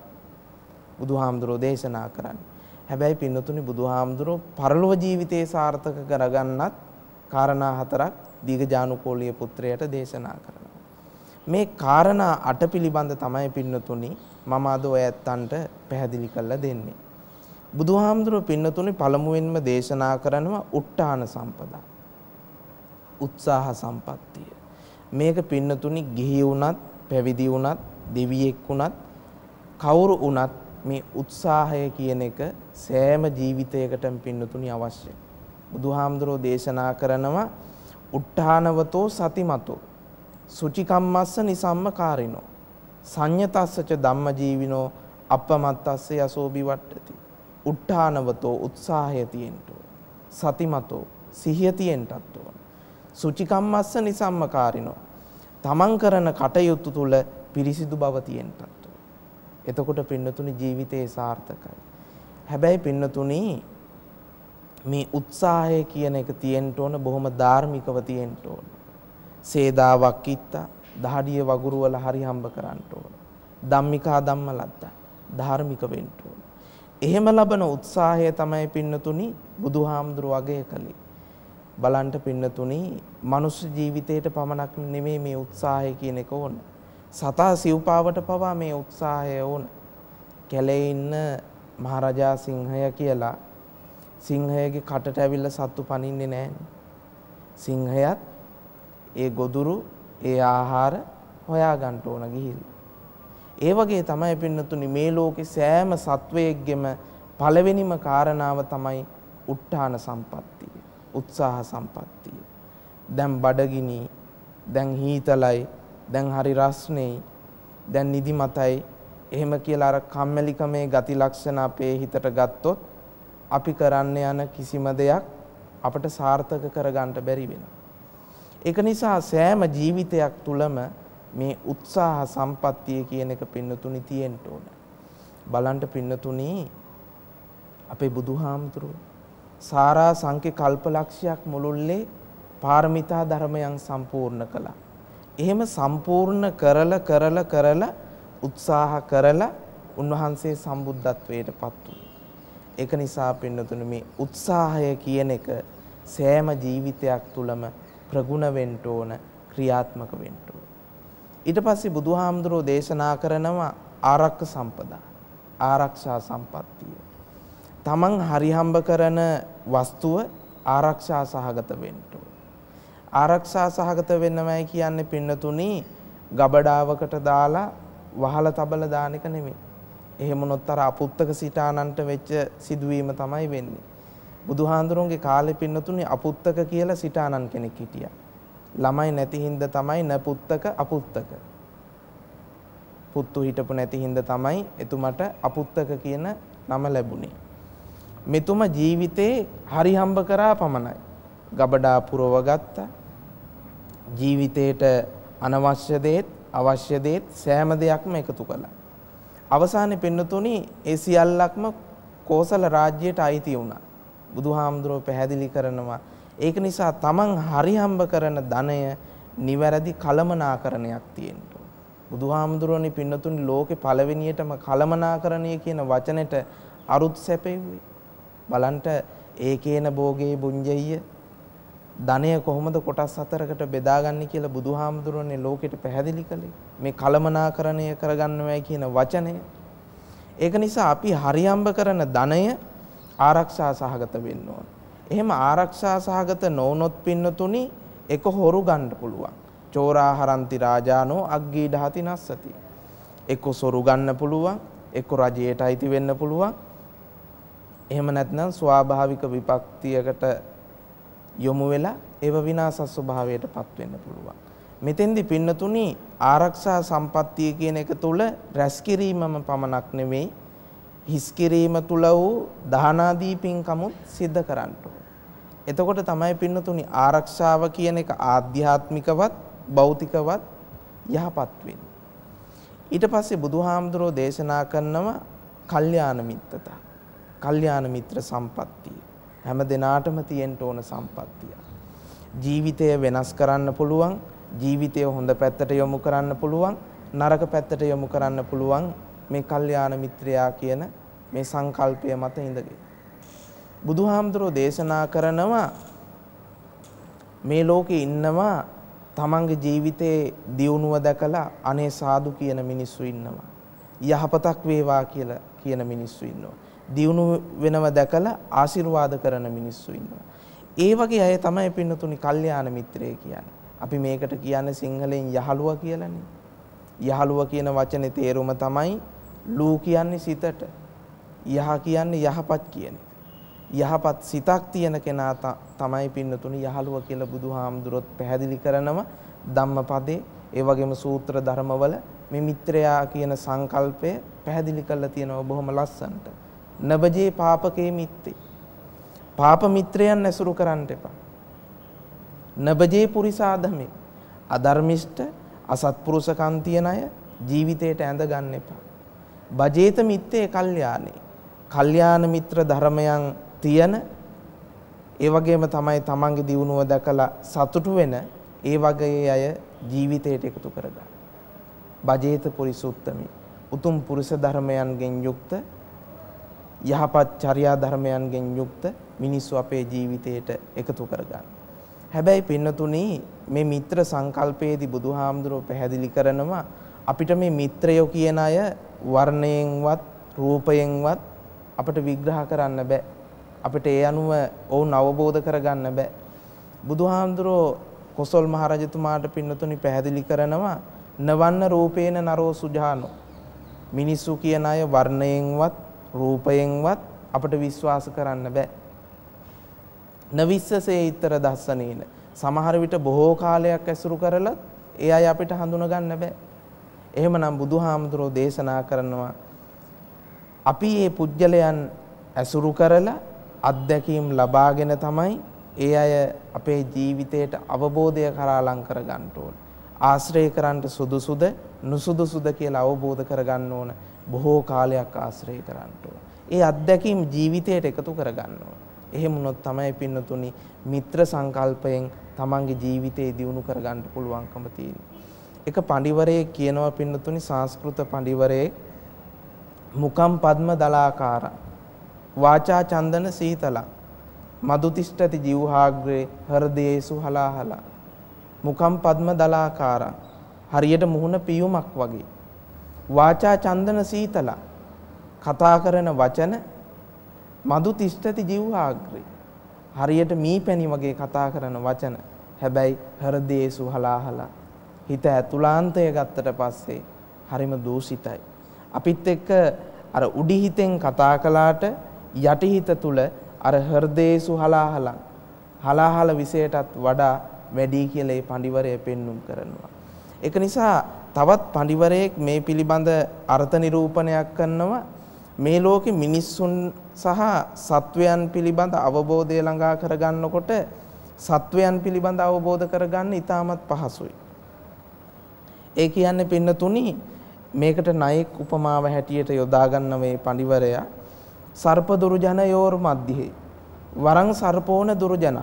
බුදුහාමුදුරුවෝ දේශනා කරන්නේ. හැබැයි පින්නතුනි බුදුහාමුදුරුවෝ පරලොව ජීවිතේ සාර්ථක කරගන්නත් කාරණා හතරක් දීඝජානු කෝලිය පුත්‍රයාට දේශනා කරනවා. මේ කාරණා අට පිළිබඳ තමයි පින්නතුනි මම අද ඔය ඇත්තන්ට පැහැදිලි කරලා දෙන්නේ. බුදුහාමුදුරුවෝ පින්නතුනි පළමුවෙන්ම දේශනා කරනවා උට්ටාන සම්පදා. උත්සාහ සම්පත්තිය. මේක පින්නතුනි ගිහි වුණත්, පැවිදි වුණත්, දෙවියෙක් වුණත් කවුරු වුණත් මේ උත්සාහය කියන එක සෑම ජීවිතයකටම පින්නතුනි අවශ්‍යයි. බුදුහාමුදුරෝ දේශනා කරනවා උට්ඨානවතෝ සතිමතෝ සුචිකම්මස්ස නිසම්ම කාරිනෝ සංයතස්සච ධම්ම ජීවිනෝ අපමත්තස්ස යසෝ බිවට්ටති උට්ඨානවතෝ උත්සාහය තියෙන්න සතිමතෝ සිහිය තියෙන්නත් ඕන සුචිකම්මස්ස නිසම්මකාරිනෝ තමන් කරන කටයුතු තුල පිරිසිදු බව තියෙන්නත් එතකොට පින්නතුනි ජීවිතේ සාර්ථකයි. හැබැයි පින්නතුනි මේ උත්සාහය කියන එක තියෙන්න ඕන බොහොම ධාර්මිකව තියෙන්න ඕන. සේදාවක් කිත්තා දහඩිය වගුරු වල හරි හම්බ කරන්න ඕන. ධම්මිකා ධම්ම ලද්දා ධාර්මික වෙන්න ඕන. එහෙම ලබන උත්සාහය තමයි පින්නතුනි බුදුහාමුදුරු වගේ කළේ. බලන්ට පින්නතුනි මනුස්ස ජීවිතයට පමණක් නෙමෙයි මේ උත්සාහය කියන එක ඕන. සතා සිව්පාවට පවා මේ උත්සාහය ඕන. කැලේ ඉන්න මහරජා සිංහය කියලා සිංහයගේ කටට ඇවිල්ලා සත්තු පනින්නේ නැහැනේ. සිංහයත් ඒ ගොදුරු ඒ ආහාර හොයා ගන්න ඕන ගිහිල්ලා. ඒ වගේ තමයි පින්නතුනි මේ ලෝකේ සෑම සත්වයෙක්ගෙම පළවෙනිම කාරණාව තමයි උත්හාන සම්පත්තිය. උත්සාහ සම්පත්තිය. දැන් බඩගිනි, දැන් හීතලයි, දැන් හරි රස්නේ, දැන් නිදිමතයි. එහෙම කියලා අර කම්මැලිකමේ ගති ලක්ෂණ අපේ හිතට ගත්තොත් අපි කරන්න යන කිසිම දෙයක් අපට සාර්ථක කරගන්න බැරි වෙනවා. ඒක නිසා සෑම ජීවිතයක් තුළම මේ උත්සාහ සම්පත්තිය කියන එක පින්නතුනි තියෙන්න ඕන. බලන්න පින්නතුනි අපේ බුදුහාමුදුරුවෝ සාරා සංඛ්‍ය කල්පලක්ෂයක් මුළුල්ලේ පාරමිතා ධර්මයන් සම්පූර්ණ කළා. එහෙම සම්පූර්ණ කරලා කරලා කරලා උත්සාහ කරලා උන්වහන්සේ සම්බුද්ධත්වයට පත් වුණා. ඒක නිසා පින්නතුනි මේ උත්සාහය කියන එක සෑම ජීවිතයක් තුළම ප්‍රගුණ වෙන්න ඕන ක්‍රියාත්මක වෙන්න ඕන. ඊට පස්සේ බුදුහාමුදුරෝ දේශනා කරනවා ආරක්ක සම්පදා ආරක්ෂා සම්පත්තිය. තමන් හරිහම්බ කරන වස්තුව ආරක්ෂා සහගත වෙන්න ඕන. ආරක්ෂා සහගත වෙන්නමයි කියන්නේ පින්නතුණි ගබඩාවකට දාලා වහල තබල දාන එක නෙමෙයි. එහෙම වුණොත් අර අපුත්තක සිටානන්ට වෙච්ච සිදුවීම තමයි වෙන්නේ. බුදුහාඳුරුන්ගේ කාලේ පින්නතුනි අපුත්තක කියලා සිටානන් කෙනෙක් හිටියා. ළමයි නැති හින්දා තමයි නපුත්තක අපුත්තක. පුත්තු හිටපු නැති හින්දා තමයි එතුමට අපුත්තක කියන නම ලැබුණේ. මෙතුම ජීවිතේ හරි හම්බ කරා පමණයි. ගබඩා පුරව ගත්තා. ජීවිතේට අනවශ්‍ය දේත් අවශ්‍ය දේත් සෑම දෙයක්ම එකතු කළා. අවසානයේ පින්නතුණි ඒ සියල්ලක්ම කෝසල රාජ්‍යයට අයිති වුණා. බුදුහාමුදුරුව පැහැදිලි කරනවා ඒක නිසා තමන් හරි හම්බ කරන ධනය නිවැරදි කලමනාකරණයක් තියෙන්න බුදුහාමුදුරුවනි පින්නතුනි ලෝකේ පළවෙනියටම කලමනාකරණය කියන වචනෙට අරුත් සැපෙව්වේ බලන්ට ඒකේන භෝගේ බුඤ්ජෙය්‍ය ධනය කොහොමද කොටස් හතරකට බෙදාගන්නේ කියලා බුදුහාමුදුරනේ ලෝකෙට පැහැදිලි කළේ මේ කලමනාකරණය කරගන්නවයි කියන වචනය ඒක නිසා අපි හරියම්බ කරන ධනය ආරක්ෂා සහගත වෙන්න ඕන. එහෙම ආරක්ෂා සහගත නොවුනොත් පින්නතුනි එක හොරු ගන්න පුළුවන්. චෝරාහරන්ති රාජානෝ අග්ගී දහති නස්සති. එක්ක සොරු ගන්න පුළුවන්, එක්ක රජයට අයිති වෙන්න පුළුවන්. එහෙම නැත්නම් ස්වාභාවික විපක්තියකට යොමු වෙලා ඒව විනාශ ස්වභාවයට පත් වෙන්න පුළුවන්. මෙතෙන්දි පින්නතුනි ආරක්ෂා සම්පත්තිය කියන එක තුල රැස් කිරීමම පමණක් නෙමෙයි හිස් කිරීම තුල වූ දානාදී පින්කමුත් සිද්ධ කරන්න එතකොට තමයි පින්නතුනි ආරක්ෂාව කියන එක ආධ්‍යාත්මිකවත් භෞතිකවත් යහපත් වෙන්නේ. ඊට පස්සේ බුදුහාමුදුරෝ දේශනා කරනවා කල්යාණ මිත්‍රතා. කල්යාණ මිත්‍ර සම්පත්තිය. හැම දිනාටම තියෙන්න ඕන සම්පත්තිය. ජීවිතය වෙනස් කරන්න පුළුවන්, ජීවිතය හොඳ පැත්තට යොමු කරන්න පුළුවන්, නරක පැත්තට යොමු කරන්න පුළුවන් මේ කල්යාණ මිත්‍රයා කියන මේ සංකල්පය මත ඉඳගෙන. බුදුහාමුදුරෝ දේශනා කරනවා මේ ලෝකේ ඉන්නවා තමන්ගේ ජීවිතේ දියුණුව දැකලා අනේ සාදු කියන මිනිස්සු ඉන්නවා. යහපතක් වේවා කියලා කියන මිනිස්සු ඉන්නවා. දියුණු වෙනව දැකලා ආශිර්වාද කරන මිනිස්සු ඉන්නවා. ඒ වගේ අය තමයි පින්නතුනි කල්යාණ මිත්‍රය කියන්නේ. අපි මේකට කියන්නේ සිංහලෙන් යහළුවා කියලානේ. යහළුවා කියන වචනේ තේරුම තමයි ලූ කියන්නේ සිතට. යහ කියන්නේ යහපත් කියන යහපත් සිතක් තියෙන කෙනා තමයි පින්නතුනි යහළුව කියලා බුදුහාමුදුරොත් පැහැදිලි කරනවා ධම්මපදේ ඒ වගේම සූත්‍ර ධර්මවල මේ මිත්‍රයා කියන සංකල්පය පැහැදිලි කරලා තියෙනවා බොහොම ලස්සනට. නබජේ පාපකේ මිත්තේ. පාප මිත්‍රයන් ඇසුරු කරන්න එපා. නබජේ පුරිසාදමේ. අධර්මිෂ්ඨ අසත්පුරුෂකම් තියන අය ජීවිතයට ඇඳ ගන්න එපා. බජේත මිත්තේ කල්යාණේ. කල්යාණ මිත්‍ර ධර්මයන් තියෙන ඒ වගේම තමයි තමන්ගේ දියුණුව දැකලා සතුටු වෙන ඒ වගේ අය ජීවිතයට එකතු කරගන්න. බජේත පුරිසුත්තමි. උතුම් පුරුෂ ධර්මයන්ගෙන් යුක්ත යහපත් චර්යා ධර්මයන්ගෙන් යුක්ත මිනිස්සු අපේ ජීවිතයට එකතු කරගන්න. හැබැයි පින්නතුනි මේ මිත්‍ර සංකල්පයේදී බුදුහාමුදුරුව පැහැදිලි කරනවා අපිට මේ මිත්‍රයෝ කියන අය වර්ණයෙන්වත් රූපයෙන්වත් අපිට විග්‍රහ කරන්න බෑ. අපිට ඒ අනුව ඔවුන් අවබෝධ කරගන්න බෑ. බුදුහාමුදුරෝ කොසල් මහරජතුමාට පින්නතුනි පැහැදිලි කරනවා නවන්න රූපේන නරෝ සුජානෝ. මිනිස්සු කියන අය වර්ණයෙන්වත් රූපයෙන්වත් අපිට විශ්වාස කරන්න බෑ. නවිස්සසේ ඊතර දස්සනේන. සමහර විට බොහෝ කාලයක් ඇසුරු කරලත් ඒ අය අපිට හඳුන ගන්න බෑ. එහෙමනම් බුදුහාමුදුරෝ දේශනා කරනවා අපි මේ පුජ්‍යලයන් ඇසුරු කරලා අත්දැකීම් ලබාගෙන තමයි ඒ අය අපේ ජීවිතයට අවබෝධය කරා ලං කර ගන්න ඕන. ආශ්‍රය කරන්නට සුදුසුද නුසුදුසුද කියලා අවබෝධ කරගන්න ඕන. බොහෝ කාලයක් ආශ්‍රය කරන්න ඕන. ඒ අත්දැකීම් ජීවිතයට එකතු කරගන්න ඕන. එහෙම වුණොත් තමයි පින්නතුනි මිත්‍ර සංකල්පයෙන් තමන්ගේ ජීවිතේ දියුණු කරගන්න පුළුවන්කම තියෙන්නේ. එක පඬිවරයෙක් කියනවා පින්නතුනි සංස්කෘත පඬිවරයෙක් මුකම් පද්ම දලාකාර වාචා චන්දන සීතල මදුතිෂ්ඨති ජීවහාග්‍රේ හෘදයේසු හලාහලා මුකම් පද්ම දලාකාර හරියට මුහුණ පියුමක් වගේ වාචා චන්දන සීතල. කතා කරන වචන මදුතිෂ්ඨති ජීවහාග්‍රේ. හරියට මීපැණි වගේ කතා කරන වචන. හැබැයි හෘදයේසු හලාහලා. හිත ඇතුලාන්තය ගත්තට පස්සේ හරිම දූෂිතයි. අපිත් එක්ක අර උඩි හිතෙන් කතා කළාට යටි හිත තුල අර හෘදේසු හලාහලං. හලාහල විශේෂයටත් වඩා වැඩි කියලා මේ පඬිවරය පෙන්눔 කරනවා. ඒක නිසා තවත් පඬිවරයෙක් මේ පිළිබඳ අර්ථ නිරූපණයක් කරනවා. මේ ලෝකෙ මිනිස්සුන් සහ සත්වයන් පිළිබඳ අවබෝධය ළඟා කරගන්නකොට සත්වයන් පිළිබඳ අවබෝධ කරගන්න ඉතාමත් පහසුයි. ඒ කියන්නේ පින්නතුනි මේකට ණයෙක් උපමාව හැටියට යොදා ගන්න මේ පඬිවරයා සර්ප දුර්ජනයෝර් මැද්දේ වරං සර්පෝන දුර්ජන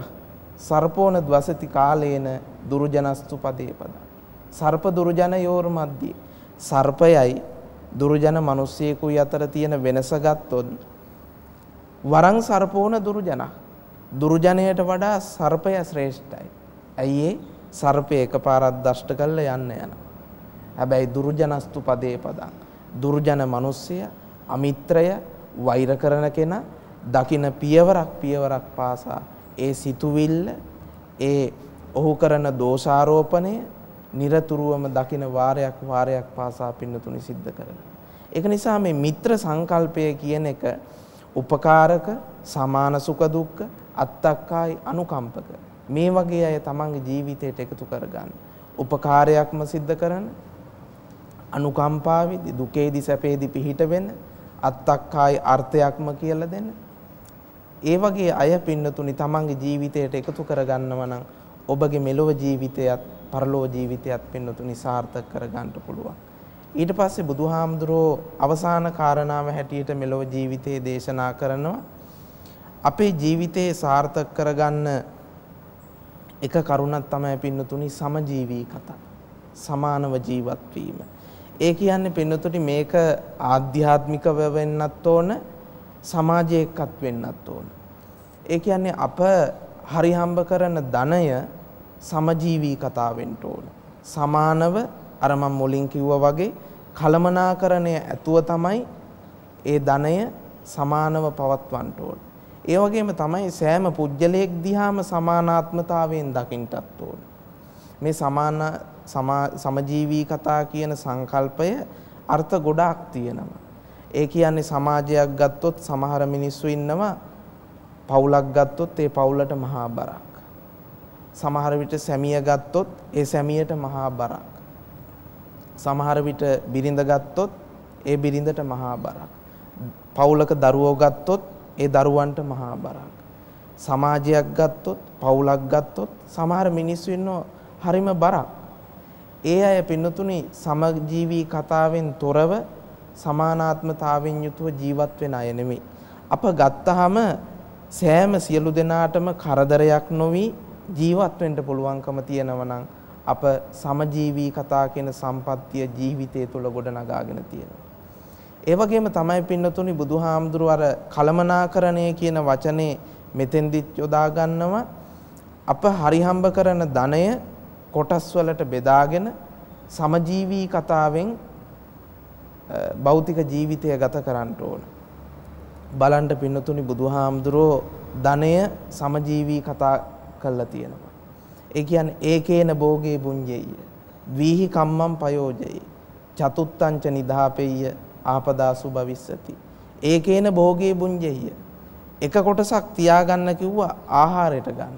සර්පෝන ද්වසති කාලේන දුර්ජනස්තු පදේ පද සර්ප දුර්ජනයෝර් මැද්දේ සර්පයයි දුර්ජන මිනිස්සෙකුයි අතර තියෙන වෙනස ගත්තොත් වරං සර්පෝන දුර්ජන දුර්ජනයට වඩා සර්පය ශ්‍රේෂ්ඨයි. ඇයි ඒ සර්පය එකපාරක් දෂ්ට කරලා යන්න යනවා. හැබැයි දුර්ජනස්තු පදේ පදං. දුර්ජන මිනිස්සය අමිත්‍රය වෛර කරන කෙනා දකින පියවරක් පියවරක් පාසා ඒ සිතුවිල්ල ඒ ඔහු කරන දෝෂාරෝපණය নিরතුරුවම දකින වාරයක් වාරයක් පාසා පින්නතුනි සිද්ධ කරනවා. ඒක නිසා මේ මිත්‍ර සංකල්පය කියන එක උපකාරක සමාන සුඛ දුක්ඛ අත්තක්කායි අනුකම්පක මේ වගේ අය තමන්ගේ ජීවිතයට එකතු කරගන්න. උපකාරයක්ම සිද්ධ කරන අනුකම්පාවේදී දුකේදී සැපේදී පිහිට වෙන අත්තක්කායි අර්ථයක්ම කියලා දෙන ඒ වගේ අය පින්නතුනි තමන්ගේ ජීවිතයට එකතු කරගන්නව නම් ඔබගේ මෙලොව ජීවිතයත් පරලොව ජීවිතයත් පින්නතුනි සාර්ථක කරගන්න පුළුවන්. ඊට පස්සේ බුදුහාමුදුරෝ අවසාන කාරණාව හැටියට මෙලොව ජීවිතයේ දේශනා කරනවා අපේ ජීවිතේ සාර්ථක කරගන්න එක කරුණක් තමයි පින්නතුනි සමජීවී කතා. සමානව ජීවත් වීම. ඒ කියන්නේ පින්නතුනි මේක ආධ්‍යාත්මිකව වෙන්නත් ඕන සමාජයේ එක්කත් වෙන්නත් ඕන. ඒ කියන්නේ අප හරි හම්බ කරන ධනය සමජීවී කතාවෙන්න ඕන. සමානව අර මම මුලින් කිව්වා වගේ කලමනාකරණය ඇතුව තමයි ඒ ධනය සමානව පවත්වන්න ඕන. ඒ වගේම තමයි සෑම පුජ්‍යලයක් දිහාම සමානාත්මතාවයෙන් දකින්නටත් ඕන. මේ සමාන සමජීවී කතා කියන සංකල්පය අර්ථ ගොඩාක් තියෙනවා. ඒ කියන්නේ සමාජයක් ගත්තොත් සමහර මිනිස්සු ඉන්නවා පවුලක් ගත්තොත් ඒ පවුලට මහා බරක්. සමහර විට සැමිය ගත්තොත් ඒ සැමියට මහා බරක්. සමහර විට බිරිඳ ගත්තොත් ඒ බිරිඳට මහා බරක්. පවුලක දරුවෝ ගත්තොත් ඒ දරුවන්ට මහා බරක්. සමාජයක් ගත්තොත් පවුලක් ගත්තොත් සමහර මිනිස්සු ඉන්නෝ හරිම බරක්. ඒ අය පින්නතුනි සමජීවී කතාවෙන් තොරව සමානාත්මතාවෙන් යුතුව ජීවත් වෙන අය නෙමෙයි. අප ගත්තාම සෑම සියලු දෙනාටම කරදරයක් නොවි ජීවත් වෙන්න පුළුවන්කම තියෙනවා නම් අප සමජීවී කතා කියන සම්පත්තිය ජීවිතය තුළ ගොඩනගාගෙන තියෙනවා. ඒ වගේම තමයි පින්නතුනි බුදුහාමුදුරුව අර කලමනාකරණය කියන වචනේ මෙතෙන්දිත් යොදා ගන්නවා අප හරිහම්බ කරන ධනය කොටස් වලට බෙදාගෙන සමජීවී කතාවෙන් භෞතික ජීවිතය ගත කරන්න ඕන. බලන්න පින්නතුනි බුදුහාමුදුරෝ ධනය සමජීවී කතා කරලා තියෙනවා. ඒ කියන්නේ ඒකේන භෝගේ බුඤ්ජෙය්‍ය. වීහි කම්මං පයෝජයි. චතුත්තංච නිදාපෙය්‍ය ආපදාසු භවිස්සති. ඒකේන භෝගේ බුඤ්ජෙය්‍ය. එක කොටසක් තියාගන්න කිව්වා ආහාරයට ගන්න.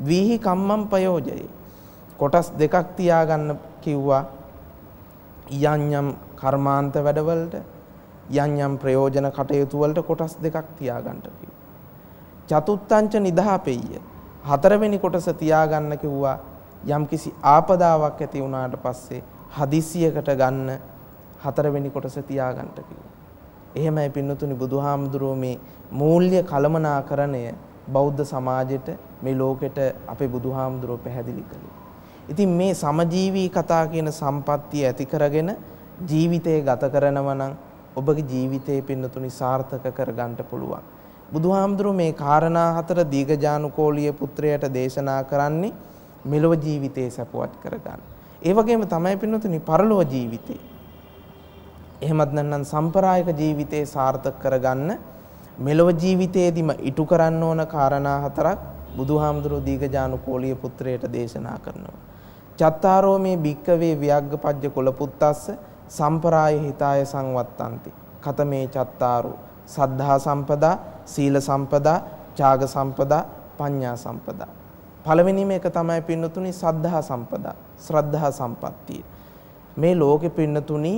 වීහි කම්මං පයෝජයි. කොටස් දෙකක් තියාගන්න කිව්වා යම් යම් කර්මාන්ත වැඩවලට යම් යම් ප්‍රයෝජන කටයුතු වලට කොටස් දෙකක් තියාගන්න කිව්වා. චතුත්තංච නිදාපෙය්‍ය. හතරවෙනි කොටස තියාගන්න කිව්වා යම්කිසි ආපදාවක් ඇති වුණාට පස්සේ හදිසියකට ගන්න හතරවෙනි කොටස තියාගන්න කිව්වා. එහෙමයි පින්නතුනි බුදුහාමුදුරුවෝ මේ මූල්‍ය කලමනාකරණය බෞද්ධ සමාජෙට මේ ලෝකෙට අපේ බුදුහාමුදුරුවෝ පැහැදිලි කළේ. ඉතින් මේ සමජීවී කතා කියන සම්පත්තිය ඇති කරගෙන ජීවිතය ගත කරනවා නම් ඔබගේ ජීවිතයේ පින්නතුනි සාර්ථක කරගන්න පුළුවන්. බුදුහාමුදුරුවෝ මේ කාරණා හතර දීඝජානුකෝලිය පුත්‍රයාට දේශනා කරන්නේ මෙලොව ජීවිතේ සපවත් කරගන්න. ඒ වගේම තමයි පින්නතුනි පරලොව ජීවිතේ. එහෙමත් නැත්නම් සම්ප්‍රායික ජීවිතේ සාර්ථක කරගන්න මෙලොව ජීවිතේදීම ඉටු කරන්න ඕන කාරණා හතරක් බුදුහාමුදුරුවෝ දීඝජානුකෝලිය පුත්‍රයාට දේශනා කරනවා. චත්තාරෝ මේ භික්කවේ ව්‍යග්ගපජ්ජ කුලපුත්තස්ස සම්පරාය හිතාය සංවත්තන්ති. කතමේ චත්තාරු සද්ධා සම්පදා සීල සම්පදා ඡාග සම්පදා පඤ්ඤා සම්පදා. පළවෙනිම එක තමයි පින්නතුනි සද්ධා සම්පදා ශ්‍රද්ධා සම්පත්තිය. මේ ලෝකෙ පින්නතුනි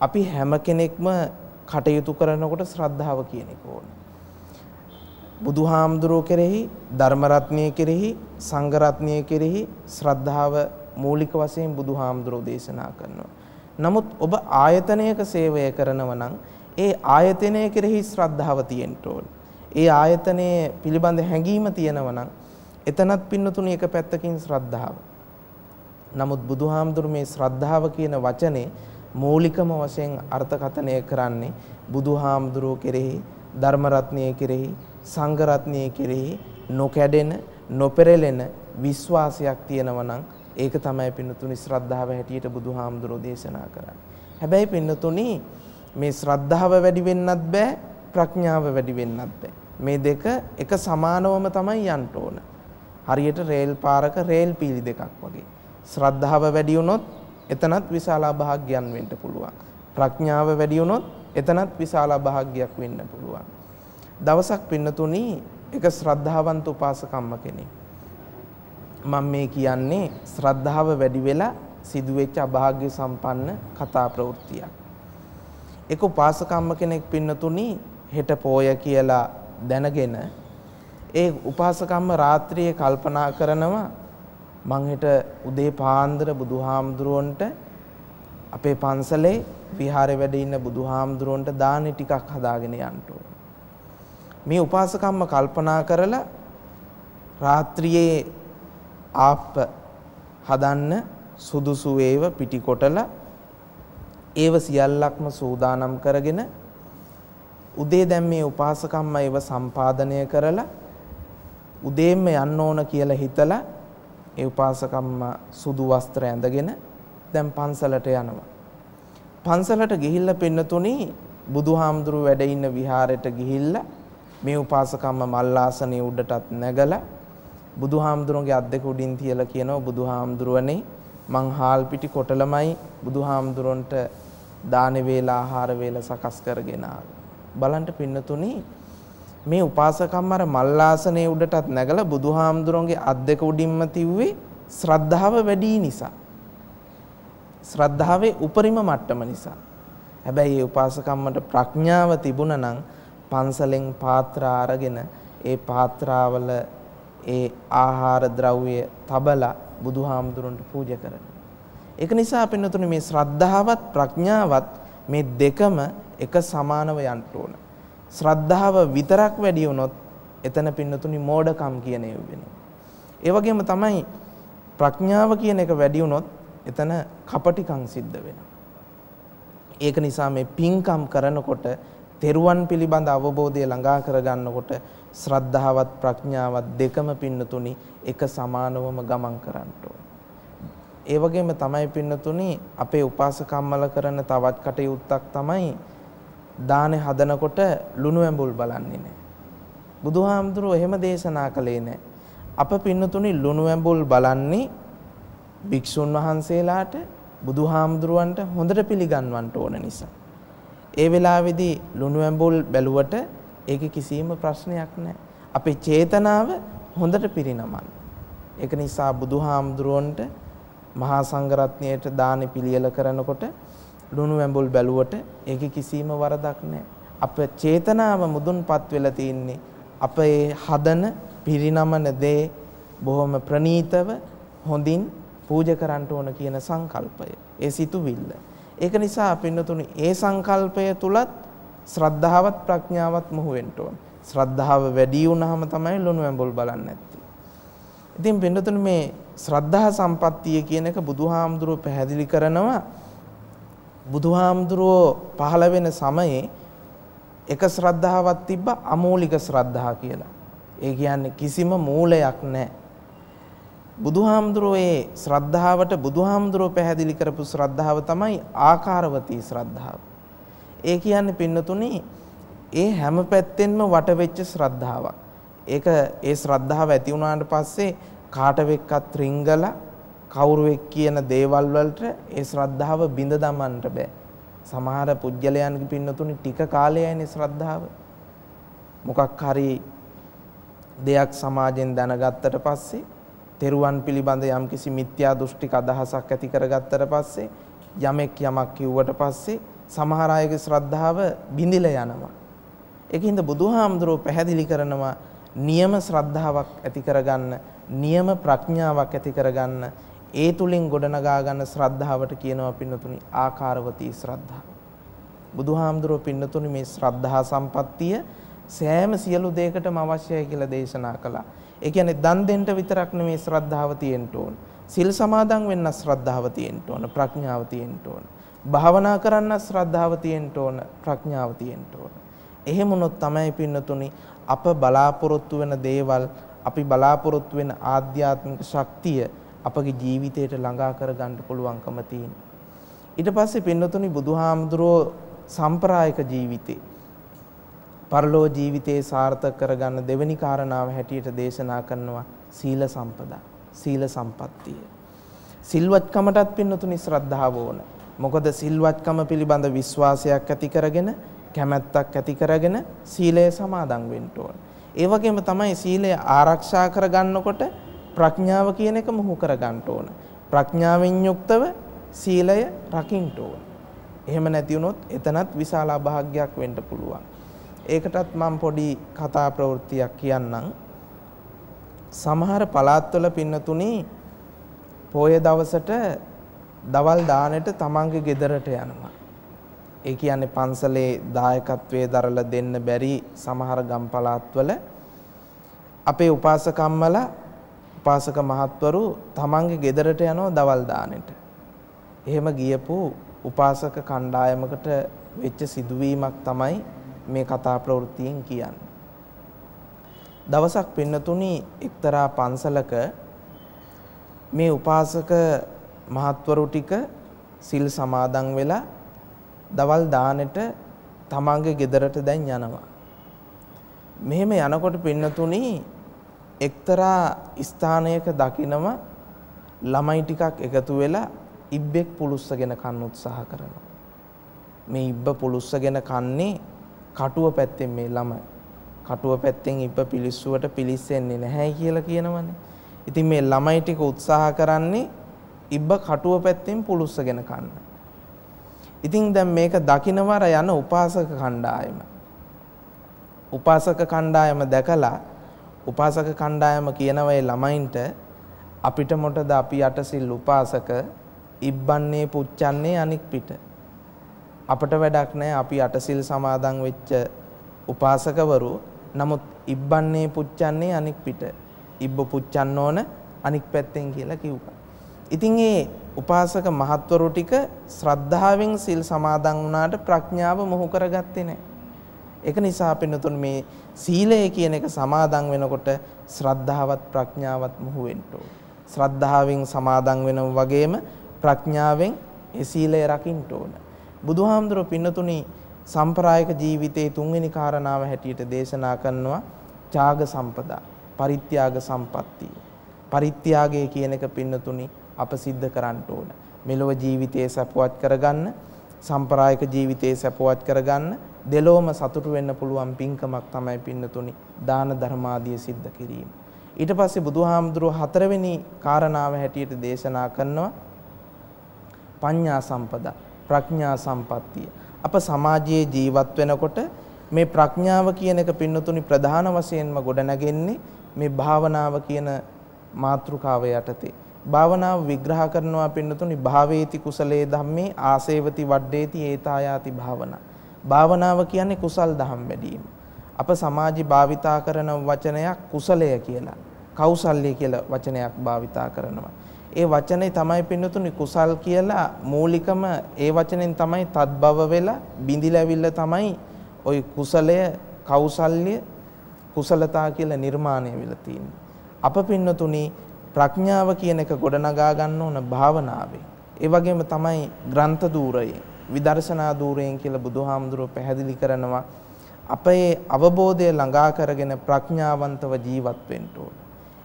අපි හැම කෙනෙක්ම කටයුතු කරනකොට ශ්‍රද්ධාව කියන එක ඕනේ. බුදුහාමුදුරුවෝ කෙරෙහි ධර්ම රත්නය කෙරෙහි සංඝ රත්නය කෙරෙහි ශ්‍රද්ධාව මූලික වශයෙන් බුදුහාමුදුරුවෝ දේශනා කරනවා. නමුත් ඔබ ආයතනයක සේවය කරනව නම් ඒ ආයතනය කෙරෙහි ශ්‍රද්ධාව තියෙන්න ඕන. ඒ ආයතනයේ පිළිබඳ හැඟීම තියෙනව නම් එතනත් පින්නතුණු එක පැත්තකින් ශ්‍රද්ධාව. නමුත් බුදුහාමුදුරු මේ ශ්‍රද්ධාව කියන වචනේ මූලිකම වශයෙන් අර්ථකථනය කරන්නේ බුදුහාමුදුරුව කෙරෙහි ධර්ම රත්නය කෙරෙහි සංඝ රත්නය කෙරෙහි නොකැඩෙන නොපෙරළෙන විශ්වාසයක් තියෙනවා නම් ඒක තමයි පින්නතුනි ශ්‍රද්ධාව හැටියට බුදුහාමුදුරෝ දේශනා කරන්නේ. හැබැයි පින්නතුනි මේ ශ්‍රද්ධාව වැඩි වෙන්නත් බෑ ප්‍රඥාව වැඩි වෙන්නත් බෑ. මේ දෙක එක සමානවම තමයි යන්න ඕන. හරියට රේල් පාරක රේල් පීලි දෙකක් වගේ. ශ්‍රද්ධාව වැඩි වුණොත් එතනත් විශාල භාග්‍යයන් වෙන්න පුළුවන්. ප්‍රඥාව වැඩි වුණොත් එතනත් විශාල භාග්‍යයක් වෙන්න පුළුවන්. දවසක් පින්නතුනි එක ශ්‍රද්ධාවන්ත උපාසකම්ම කෙනෙක් මම මේ කියන්නේ ශ්‍රද්ධාව වැඩි වෙලා සිදුවෙච්ච අභාග්‍ය සම්පන්න කතා ප්‍රවෘත්තියක්. එක උපාසකම්ම කෙනෙක් පින්නතුණි හෙට පෝය කියලා දැනගෙන ඒ උපාසකම්ම රාත්‍රියේ කල්පනා කරනවා මං හෙට උදේ පාන්දර බුදුහාමුදුරුවන්ට අපේ පන්සලේ විහාරේ වැඩ ඉන්න බුදුහාමුදුරුවන්ට දානි ටිකක් හදාගෙන යන්න මේ උපාසකම්ම කල්පනා කරලා රාත්‍රියේ ආප්ප හදන්න සුදුසු වේව පිටිකොටලා ඒව සියල්ලක්ම සූදානම් කරගෙන උදේ දැන් මේ උපාසකම්ම ඒව සම්පාදනය කරලා උදේම යන්න ඕන කියලා හිතලා ඒ උපාසකම්ම සුදු වස්ත්‍ර ඇඳගෙන දැන් පන්සලට යනවා. පන්සලට ගිහිල්ලා පින්නතුණි බුදුහාමුදුරු වැඩ ඉන්න විහාරයට ගිහිල්ලා මේ උපාසකම්ම මල්ලාසනේ උඩටත් නැගලා බුදුහාමුදුරන්ගේ අත් දෙක උඩින් තියලා කියනවා බුදුහාමුදුරුවනේ මං හාල් පිටි කොටලමයි බුදුහාමුදුරන්ට දාන වේලා ආහාර වේලා සකස් කරගෙන බලන්න පින්නතුණි මේ උපාසකම්ම අර මල්ලාසනේ උඩටත් නැගලා බුදුහාමුදුරන්ගේ අත් දෙක උඩින්ම තිව්වේ ශ්‍රද්ධාව වැඩි නිසා. ශ්‍රද්ධාවේ උපරිම මට්ටම නිසා. හැබැයි ඒ උපාසකම්මට ප්‍රඥාව තිබුණා නම් පන්සලෙන් පාත්‍ර අරගෙන ඒ පාත්‍රාවල ඒ ආහාර ද්‍රව්‍ය තබලා බුදුහාමුදුරන්ට පූජා කරනවා. ඒක නිසා පින්නතුනේ මේ ශ්‍රද්ධාවත් ප්‍රඥාවත් මේ දෙකම එක සමානව යන්න ඕන. ශ්‍රද්ධාව විතරක් වැඩි වුණොත් එතන පින්නතුනි මෝඩකම් කියන ඒවා වෙනවා. ඒ වගේම තමයි ප්‍රඥාව කියන එක වැඩි වුණොත් එතන කපටිකම් සිද්ධ වෙනවා. ඒක නිසා මේ පින්කම් කරනකොට තෙරුවන් පිළිබඳ අවබෝධය ළඟා කරගන්නකොට ශ්‍රද්ධාවත් ප්‍රඥාවත් දෙකම පින්නතුනි එක සමානවම ගමන් කරන්න ඒ වගේම තමයි පින්නතුනි අපේ උපාසකම්මල කරන තවත් කටයුත්තක් තමයි දානේ හදනකොට ලුණු ඇඹුල් බලන්නේ නැහැ. බුදුහාමුදුරුවෝ එහෙම දේශනා කළේ නැහැ. අප පින්නතුනි ලුණු ඇඹුල් බලන්නේ භික්ෂුන් වහන්සේලාට බුදුහාමුදුරුවන්ට හොඳට පිළිගන්වන්න ඕන නිසා. ඒ වෙලාවේදී ලුණු ඇඹුල් බැලුවට ඒක කිසිම ප්‍රශ්නයක් නැහැ. අපේ චේතනාව හොඳට පිරිනමන්න. ඒක නිසා බුදුහාමුදුරුවන්ට මහා සංඝරත්නයට දානි පිළියෙල කරනකොට ලුණු ඇඹුල් බැලුවට ඒක කිසිම වරදක් නැහැ. අප චේතනාව මුදුන්පත් වෙලා තින්නේ අපේ හදන පිරිනමන දේ බොහොම ප්‍රනීතව හොඳින් පූජා කරන්න ඕන කියන සංකල්පය. ඒ සිතුවිල්ල. ඒක නිසා පින්නතුනි ඒ සංකල්පය තුලත් ශ්‍රද්ධාවත් ප්‍රඥාවත් මුහු වෙන්න ඕන. ශ්‍රද්ධාව වැඩි වුණාම තමයි ලුණු ඇඹුල් බලන්නේ නැත්තේ. ඉතින් පින්නතුනි මේ ශ්‍රද්ධා සම්පත්තිය කියන එක බුදුහාමුදුරුව පැහැදිලි කරනවා බුදුහාමුදුරුවෝ පහළ වෙන සමයේ එක ශ්‍රද්ධාවක් තිබ්බ අමූලික ශ්‍රද්ධා කියලා. ඒ කියන්නේ කිසිම මූලයක් නැහැ. බුදුහාමුදුරුවෝ ඒ ශ්‍රද්ධාවට බුදුහාමුදුරුවෝ පැහැදිලි කරපු ශ්‍රද්ධාව තමයි ආකාරවතී ශ්‍රද්ධාව. ඒ කියන්නේ පින්නතුනි ඒ හැම පැත්තෙන්ම වට වෙච්ච ශ්‍රද්ධාවක්. ඒක ඒ ශ්‍රද්ධාව ඇති වුණාට පස්සේ කාටවෙක්කත් රිංගලා කවුරුවෙක් කියන දේවල් වලට ඒ ශ්‍රද්ධාව බිඳ දමන්නට බෑ. සමහර පුජ්‍යලයන්ගේ පින්නතුනි ටික කාලයයිනේ ශ්‍රද්ධාව. මොකක් හරි දෙයක් සමාජෙන් දැනගත්තට පස්සේ තෙරුවන් පිළිබඳ යම්කිසි මිත්‍යා දෘෂ්ටික අදහසක් ඇති කරගත්තට පස්සේ යමෙක් යමක් කිව්වට පස්සේ සමහර අයගේ ශ්‍රද්ධාව බිඳිලා යනවා. ඒකින්ද බුදුහාමුදුරුව පැහැදිලි කරනවා නියම ශ්‍රද්ධාවක් ඇති කරගන්න, නියම ප්‍රඥාවක් ඇති කරගන්න, ඒ තුලින් ගොඩනගා ගන්න ශ්‍රද්ධාවට කියනවා පින්නතුනි ආකාරවතී ශ්‍රද්ධාව. බුදුහාමුදුරුව පින්නතුනි මේ ශ්‍රද්ධා සම්පත්තිය සෑම සියලු දෙයකටම අවශ්‍යයි කියලා දේශනා කළා. ඒ කියන්නේ දන් දෙන්න විතරක් නෙමේ ශ්‍රද්ධාව තියෙන්න ඕන. සිල් සමාදන් වෙන්න ශ්‍රද්ධාව තියෙන්න ඕන, ප්‍රඥාව තියෙන්න ඕන. භාවනා කරන්න ශ්‍රද්ධාව තියෙන්න ඕන, ප්‍රඥාව තියෙන්න ඕන. එහෙම වුණොත් තමයි පින්නතුනි අප බලාපොරොත්තු වෙන දේවල්, අපි බලාපොරොත්තු වෙන ආධ්‍යාත්මික ශක්තිය අපගේ ජීවිතයට ළඟා කර ගන්න පුළුවන්කම තියෙනවා. ඊට පස්සේ පින්නතුනි බුදුහාමුදුරෝ සම්ප්‍රායික ජීවිතේ පරලෝ ජීවිතේ සාර්ථක කරගන්න දෙවෙනි කාරණාව හැටියට දේශනා කරනවා සීල සම්පදා සීල සම්පත්තිය. සිල්වත්කමටත් පින්නතුනි ශ්‍රද්ධාව ඕන. මොකද සිල්වත්කම පිළිබඳ විශ්වාසයක් ඇති කරගෙන කැමැත්තක් ඇති කරගෙන සීලය සමාදන් වෙන්න ඕන. ඒ වගේම තමයි සීලය ආරක්ෂා කරගන්නකොට ප්‍රඥාව කියන එක මුහු කර ගන්න ඕන. ප්‍රඥාවෙන් යුක්තව සීලය රකින්න ඕන. එහෙම නැති වුණොත් එතනත් විශාල අභාග්‍යයක් වෙන්න පුළුවන්. ඒකටත් මම පොඩි කතා ප්‍රවෘත්තියක් කියන්නම්. සමහර පළාත්වල පින්නතුණි පොය දවසට දවල් දානෙට තමන්ගේ ගෙදරට යනවා. ඒ කියන්නේ පන්සලේ දායකත්වයේ දරලා දෙන්න බැරි සමහර ගම් පළාත්වල අපේ උපාසකම්මලා උපාසක මහත්වරු තමන්ගේ ගෙදරට යනවා දවල් දානෙට. එහෙම ගියපු උපාසක කණ්ඩායමකට වෙච්ච සිදුවීමක් තමයි මේ කතා ප්‍රවෘත්තියෙන් කියන්නේ. දවසක් පින්නතුණි එක්තරා පන්සලක මේ උපාසක මහත්වරු ටික සිල් සමාදන් වෙලා දවල් දානෙට තමන්ගේ ගෙදරට දැන් යනවා. මෙහෙම යනකොට පින්නතුණි එක්තරා ස්ථානයක දකිනම ළමයි ටිකක් එකතු වෙලා ඉබ්බෙක් පුලුස්සගෙන කන්න උත්සාහ කරනවා. මේ ඉබ්බ පුලුස්සගෙන කන්නේ කටුව පැත්තෙන් මේ ළමයි. කටුව පැත්තෙන් ඉබ්බ පිලිස්සුවට පිලිස්සෙන්නේ නැහැ කියලා කියනවනේ. ඉතින් මේ ළමයි ටික උත්සාහ කරන්නේ ඉබ්බ කටුව පැත්තෙන් පුලුස්සගෙන කන්න. ඉතින් දැන් මේක දකින්නවර යන උපාසක කණ්ඩායම. උපාසක කණ්ඩායම දැකලා උපාසක කණ්ඩායම කියනවා ඒ ළමයින්ට අපිට මොටද අපි යටසිල් උපාසක ඉබ්බන්නේ පුච්චන්නේ අනික් පිට. අපට වැඩක් නැහැ අපි යටසිල් සමාදන් වෙච්ච උපාසකවරු නමුත් ඉබ්බන්නේ පුච්චන්නේ අනික් පිට. ඉබ්බ පුච්චන්න ඕන අනික් පැත්තෙන් කියලා කිව්වා. ඉතින් ඒ උපාසක මහත්වරු ටික ශ්‍රද්ධාවෙන් සිල් සමාදන් වුණාට ප්‍රඥාව මොහු කරගත්තේ නැහැ. ඒක නිසා පින්නතුන් මේ සීලය කියන එක සමාදන් වෙනකොට ශ්‍රද්ධාවත් ප්‍රඥාවත් මුහු වෙන්න ඕන. ශ්‍රද්ධාවෙන් සමාදන් වෙනව වගේම ප්‍රඥාවෙන් ඒ සීලය රකින්න ඕන. බුදුහාමුදුරුවෝ පින්නතුනි සම්ප්‍රායික ජීවිතයේ තුන්වෙනි කාරණාව හැටියට දේශනා කරනවා ත්‍යාග සම්පදා, පරිත්‍යාග සම්පත්තිය. පරිත්‍යාගය කියන එක පින්නතුනි අප සිද්ධ කරන්න ඕන. මෙලොව ජීවිතයේ සපුවත් කරගන්න, සම්ප්‍රායික ජීවිතයේ සපුවත් කරගන්න දෙලොවම සතුටු වෙන්න පුළුවන් පින්කමක් තමයි පින්නතුනි දාන ධර්මාදිය සිද්ධ කිරීම. ඊට පස්සේ බුදුහාමුදුරුව හතරවෙනි කාරණාව හැටියට දේශනා කරනවා පඤ්ඤා සම්පදා ප්‍රඥා සම්පත්තිය. අප සමාජයේ ජීවත් වෙනකොට මේ ප්‍රඥාව කියන එක පින්නතුනි ප්‍රධාන වශයෙන්ම ගොඩනගෙන්නේ මේ භාවනාව කියන මාතෘකාව යටතේ. භාවනාව විග්‍රහ කරනවා පින්නතුනි භාවේති කුසලයේ ධම්මේ ආසේවති වඩ්ඩේති ඒතායාති භාවනා. භාවනාව කියන්නේ කුසල් දහම් වැඩීම. අප සමාජي භාවිතා කරන වචනයක් කුසලය කියලා. කෞසල්‍ය කියලා වචනයක් භාවිතා කරනවා. ඒ වචනේ තමයි පින්නතුනි කුසල් කියලා මූලිකම ඒ වචනෙන් තමයි තත්බව වෙලා බිඳිලාවිල්ලා තමයි ওই කුසලය කෞසල්‍ය කුසලතා කියලා නිර්මාණය වෙලා තියෙන්නේ. අප පින්නතුනි ප්‍රඥාව කියන එක ගොඩනගා ගන්න ඕන භාවනාවේ. ඒ වගේම තමයි ග්‍රන්ථ දූරයේ විදර්ශනා දූරයෙන් කියලා බුදුහාමුදුරුව පැහැදිලි කරනවා අපේ අවබෝධය ළඟා කරගෙන ප්‍රඥාවන්තව ජීවත් වෙන්න ඕන.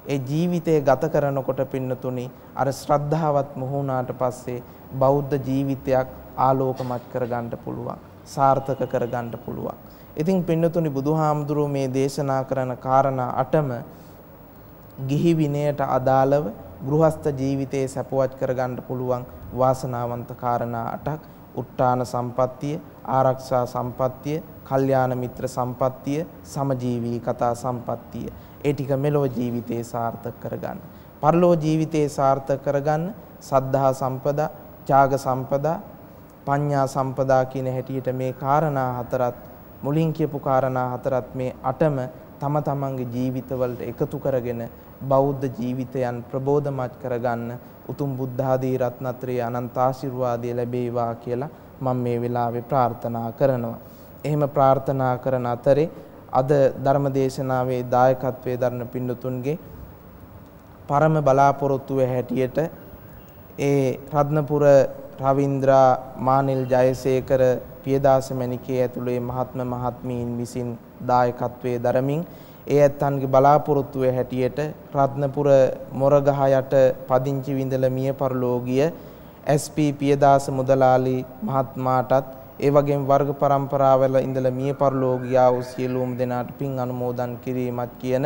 ඒ ජීවිතය ගත කරනකොට පින්නතුනි අර ශ්‍රද්ධාවත් මුහුණාට පස්සේ බෞද්ධ ජීවිතයක් ආලෝකමත් කරගන්න පුළුවන්. සාර්ථක කරගන්න පුළුවන්. ඉතින් පින්නතුනි බුදුහාමුදුරුව මේ දේශනා කරන කාරණා අටම ගිහි විනයට අදාළව ගෘහස්ත ජීවිතයේ සැපවත් කරගන්න පුළුවන් වාසනාවන්ත කාරණා 8ක් උත්තාන සම්පත්තිය, ආරක්ෂා සම්පත්තිය, කල්යාණ මිත්‍ර සම්පත්තිය, සමජීවී කතා සම්පත්තිය. ඒ ටික මෙලොව ජීවිතේ සාර්ථක කරගන්න. පරලොව ජීවිතේ සාර්ථක කරගන්න සද්ධා සම්පදා, ත්‍යාග සම්පදා, පඤ්ඤා සම්පදා කියන හැටියට මේ කාරණා හතරත් මුලින් කියපු කාරණා හතරත් මේ අටම තම තමන්ගේ ජීවිතවලට එකතු කරගෙන බෞද්ධ ජීවිතයන් ප්‍රබෝධමත් කරගන්න උතුම් බුද්ධ ආදී රත්නත්‍රයේ අනන්ත ආශිර්වාදය ලැබේවා කියලා මම මේ වෙලාවේ ප්‍රාර්ථනා කරනවා. එහෙම ප්‍රාර්ථනා කරන අතරේ අද ධර්මදේශනාවේ දායකත්වයේ දරන පින්නතුන්ගේ පරම බලාපොරොත්තුව හැටියට ඒ රත්නපුර රවින්ද්‍රා මානිල් ජයසේකර පියදාස මණිකේ ඇතුළේ මහත්ම මහත්මීන් විසින් දායකත්වයේ දරමින් ඒ ඇත්තන්ගේ බලාපොරොත්තුව හැටියට රත්නපුර මොරගහ යට පදිංචි විඳලා මිය පරලෝකීය SP පියදාස මුදලාලි මහත්මාටත් ඒ වගේම වර්ග પરම්පරාවල ඉඳලා මිය පරලෝකීයා වූ සියලුම දෙනාට පින් අනුමෝදන් කිරීමත් කියන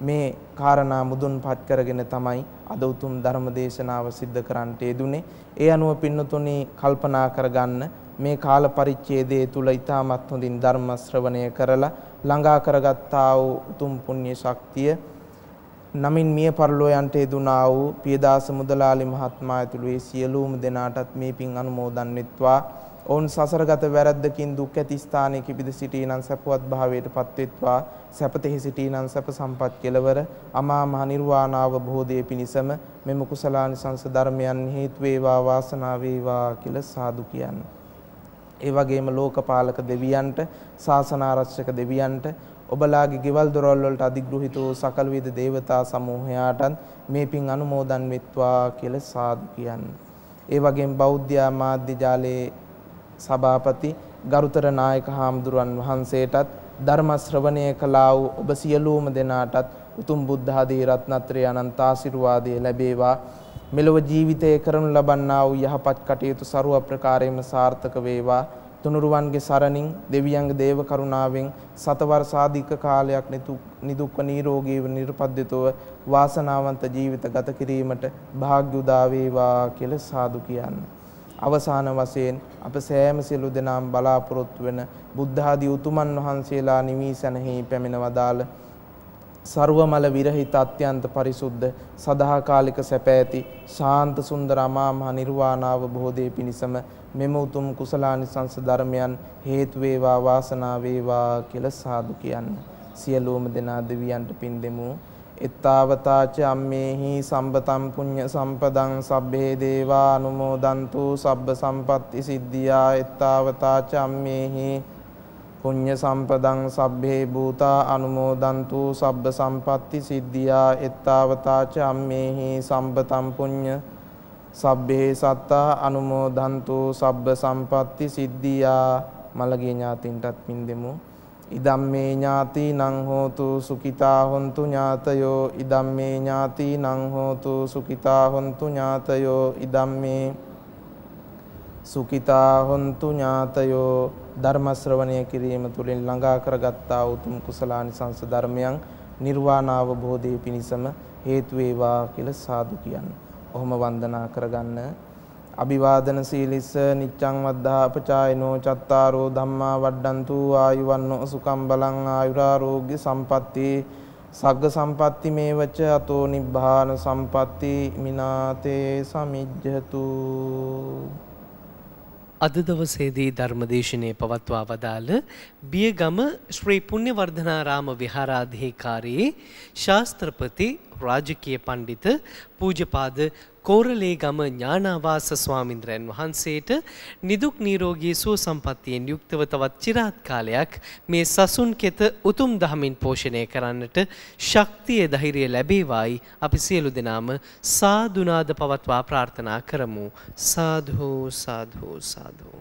මේ කාරණා මුදුන්පත් කරගෙන තමයි අද උතුම් ධර්ම දේශනාව සිද්ධ කරන්නට යෙදුනේ. ඒ අනුව පින්නතුනි කල්පනා කරගන්න මේ කාල පරිච්ඡේදයේ තුල ඊටමත් හොඳින් ධර්ම ශ්‍රවණය කරලා ළඟා කරගත්තා වූ උතුම් පුණ්‍ය ශක්තිය නමින් මිය පරලෝ යන්ට යෙදුනා වූ පියදාස මුදලාලි මහත්මයා ඇතුළු ඒ සියලුම දෙනාටත් මේ පින් අනුමෝදන් වෙත්වා ඔවුන් සසරගත වැරද්දකින් දුක් ඇති ස්ථානයේ කිපිද සිටීනම් සපවත් භාවයට පත්වෙත්වා සැපතෙහි සිටීනම් සැප සම්පත් කෙලවර අමා මහ නිර්වාණ අවබෝධයේ පිණසම මෙම කුසලානිසංස ධර්මයන් හේතු වේවා වාසනාව වේවා කියලා සාදු කියන්නේ. ඒ වගේම ලෝකපාලක දෙවියන්ට ශාසන ආරක්ෂක දෙවියන්ට ඔබලාගේ ගෙවල් දොරවල් වලට අධිග්‍රහිත වූ සකල විද දේවතා සමූහයාටත් මේ පින් අනුමෝදන් වෙත්වා කියලා සාදු කියන්නේ. ඒ වගේම බෞද්ධ මාධ්‍ය ජාලයේ සභාපති ගරුතර නායක හාමුදුරුවන් වහන්සේටත් ධර්ම ශ්‍රවණය කළා වූ ඔබ සියලුම දෙනාටත් උතුම් බුද්ධ ආදී රත්නත්‍රය අනන්ත ආශිර්වාදය ලැබේවා මෙලොව ජීවිතයේ කරනු ලබන්නා වූ යහපත් කටයුතු ਸਰව ප්‍රකාරයෙන්ම සාර්ථක වේවා. තුනුරුවන්ගේ සරණින් දෙවියන්ගේ දේව කරුණාවෙන් සතවර්ෂාධික කාලයක් නිදුක්ව නිරෝගීව නිර්පද්‍යතව වාසනාවන්ත ජීවිත ගත කිරීමට වාග්ය උදා වේවා කියලා සාදු කියන්නේ. අවසාන වශයෙන් අප සෑම සියලු දෙනාම බලාපොරොත්තු වෙන බුද්ධ ආදී උතුමන් වහන්සේලා නිවිසනෙහි පැමිණ වදාළ ਸਰවමල විරහිත අත්‍යන්ත පරිසුද්ධ සදාකාලික සැප ඇති ශාන්ත සුන්දර අමා මහ නිර්වාණාව බෝධේ පිණිසම මෙම උතුම් කුසලානිසංස ධර්මයන් හේතු වේවා වාසනාව වේවා කියලා සාදු කියන්න. සියලුම දෙනා දෙවියන්ට පින් දෙමු. එත්තාවතාච අම්මේහි සම්බතම් පුඤ්ඤ සම්පදං සබ්බේ දේවා අනුමෝදන්තු සබ්බ සම්පත්ති සිද්ධියා එත්තාවතාච අම්මේහි පුඤ්ඤ සම්පදං සබ්බේ භූතා අනුමෝදන්තු සබ්බ සම්පත්ති සිද්ධියා එත්තාවතාච අම්මේහි සම්බතම් පුඤ්ඤ සබ්බේ සත්තා අනුමෝදන්තු සබ්බ සම්පත්ති සිද්ධියා මළගේ ඥාතින්ටත් පින් දෙමු ඉදම්මේ ඥාති නං හෝතු සුඛිතා හොන්තු ඥාතයෝ. ඉදම්මේ ඥාති නං හෝතු සුඛිතා හොන්තු ඥාතයෝ. ඉදම්මේ සුඛිතා හොන්තු ඥාතයෝ. ධර්ම ශ්‍රවණය කිරීම තුළින් ළඟා කරගත්තා උතුම් කුසලානිසංස ධර්මයන් නිර්වාණ අවබෝධයේ පිණසම හේතු වේවා කියලා සාදු කියන්නේ. ඔහොම වන්දනා කරගන්න. අභිවාදන සීලිස්ස නිච්ඡං වද්ධාපචායනෝ චත්තාරෝ ධම්මා වඩ්ඩන්තු ආයුවන්නෝ සුකම් බලං ආයුරාරෝග්‍ය සම්පatti. සග්ග සම්පatti මේවච අතෝ නිබ්බාන සම්පatti මිනාතේ සමිජ්ජතු. අද දවසේදී ධර්මදේශනය පවත්වා වදාළ බියගම ශ්‍රී පුණ්‍යවර්ධනාරාම විහාරාධිකාරී ශාස්ත්‍රපති රාජකීය පණ්ඩිත පූජපාද කෝරළේගම ඥානාවාස ස්වාමින්ද්‍රයන් වහන්සේට නිදුක් නිරෝගී සුව සම්පන්නියෙන් යුක්තව තවත් চিරාත් කාලයක් මේ සසුන් කෙත උතුම් දහමින් පෝෂණය කරන්නට ශක්තිය ධෛර්යය ලැබේවායි අපි සියලු දෙනාම සාදුනාද පවත්වා ප්‍රාර්ථනා කරමු. සාධු සාධු සාධු.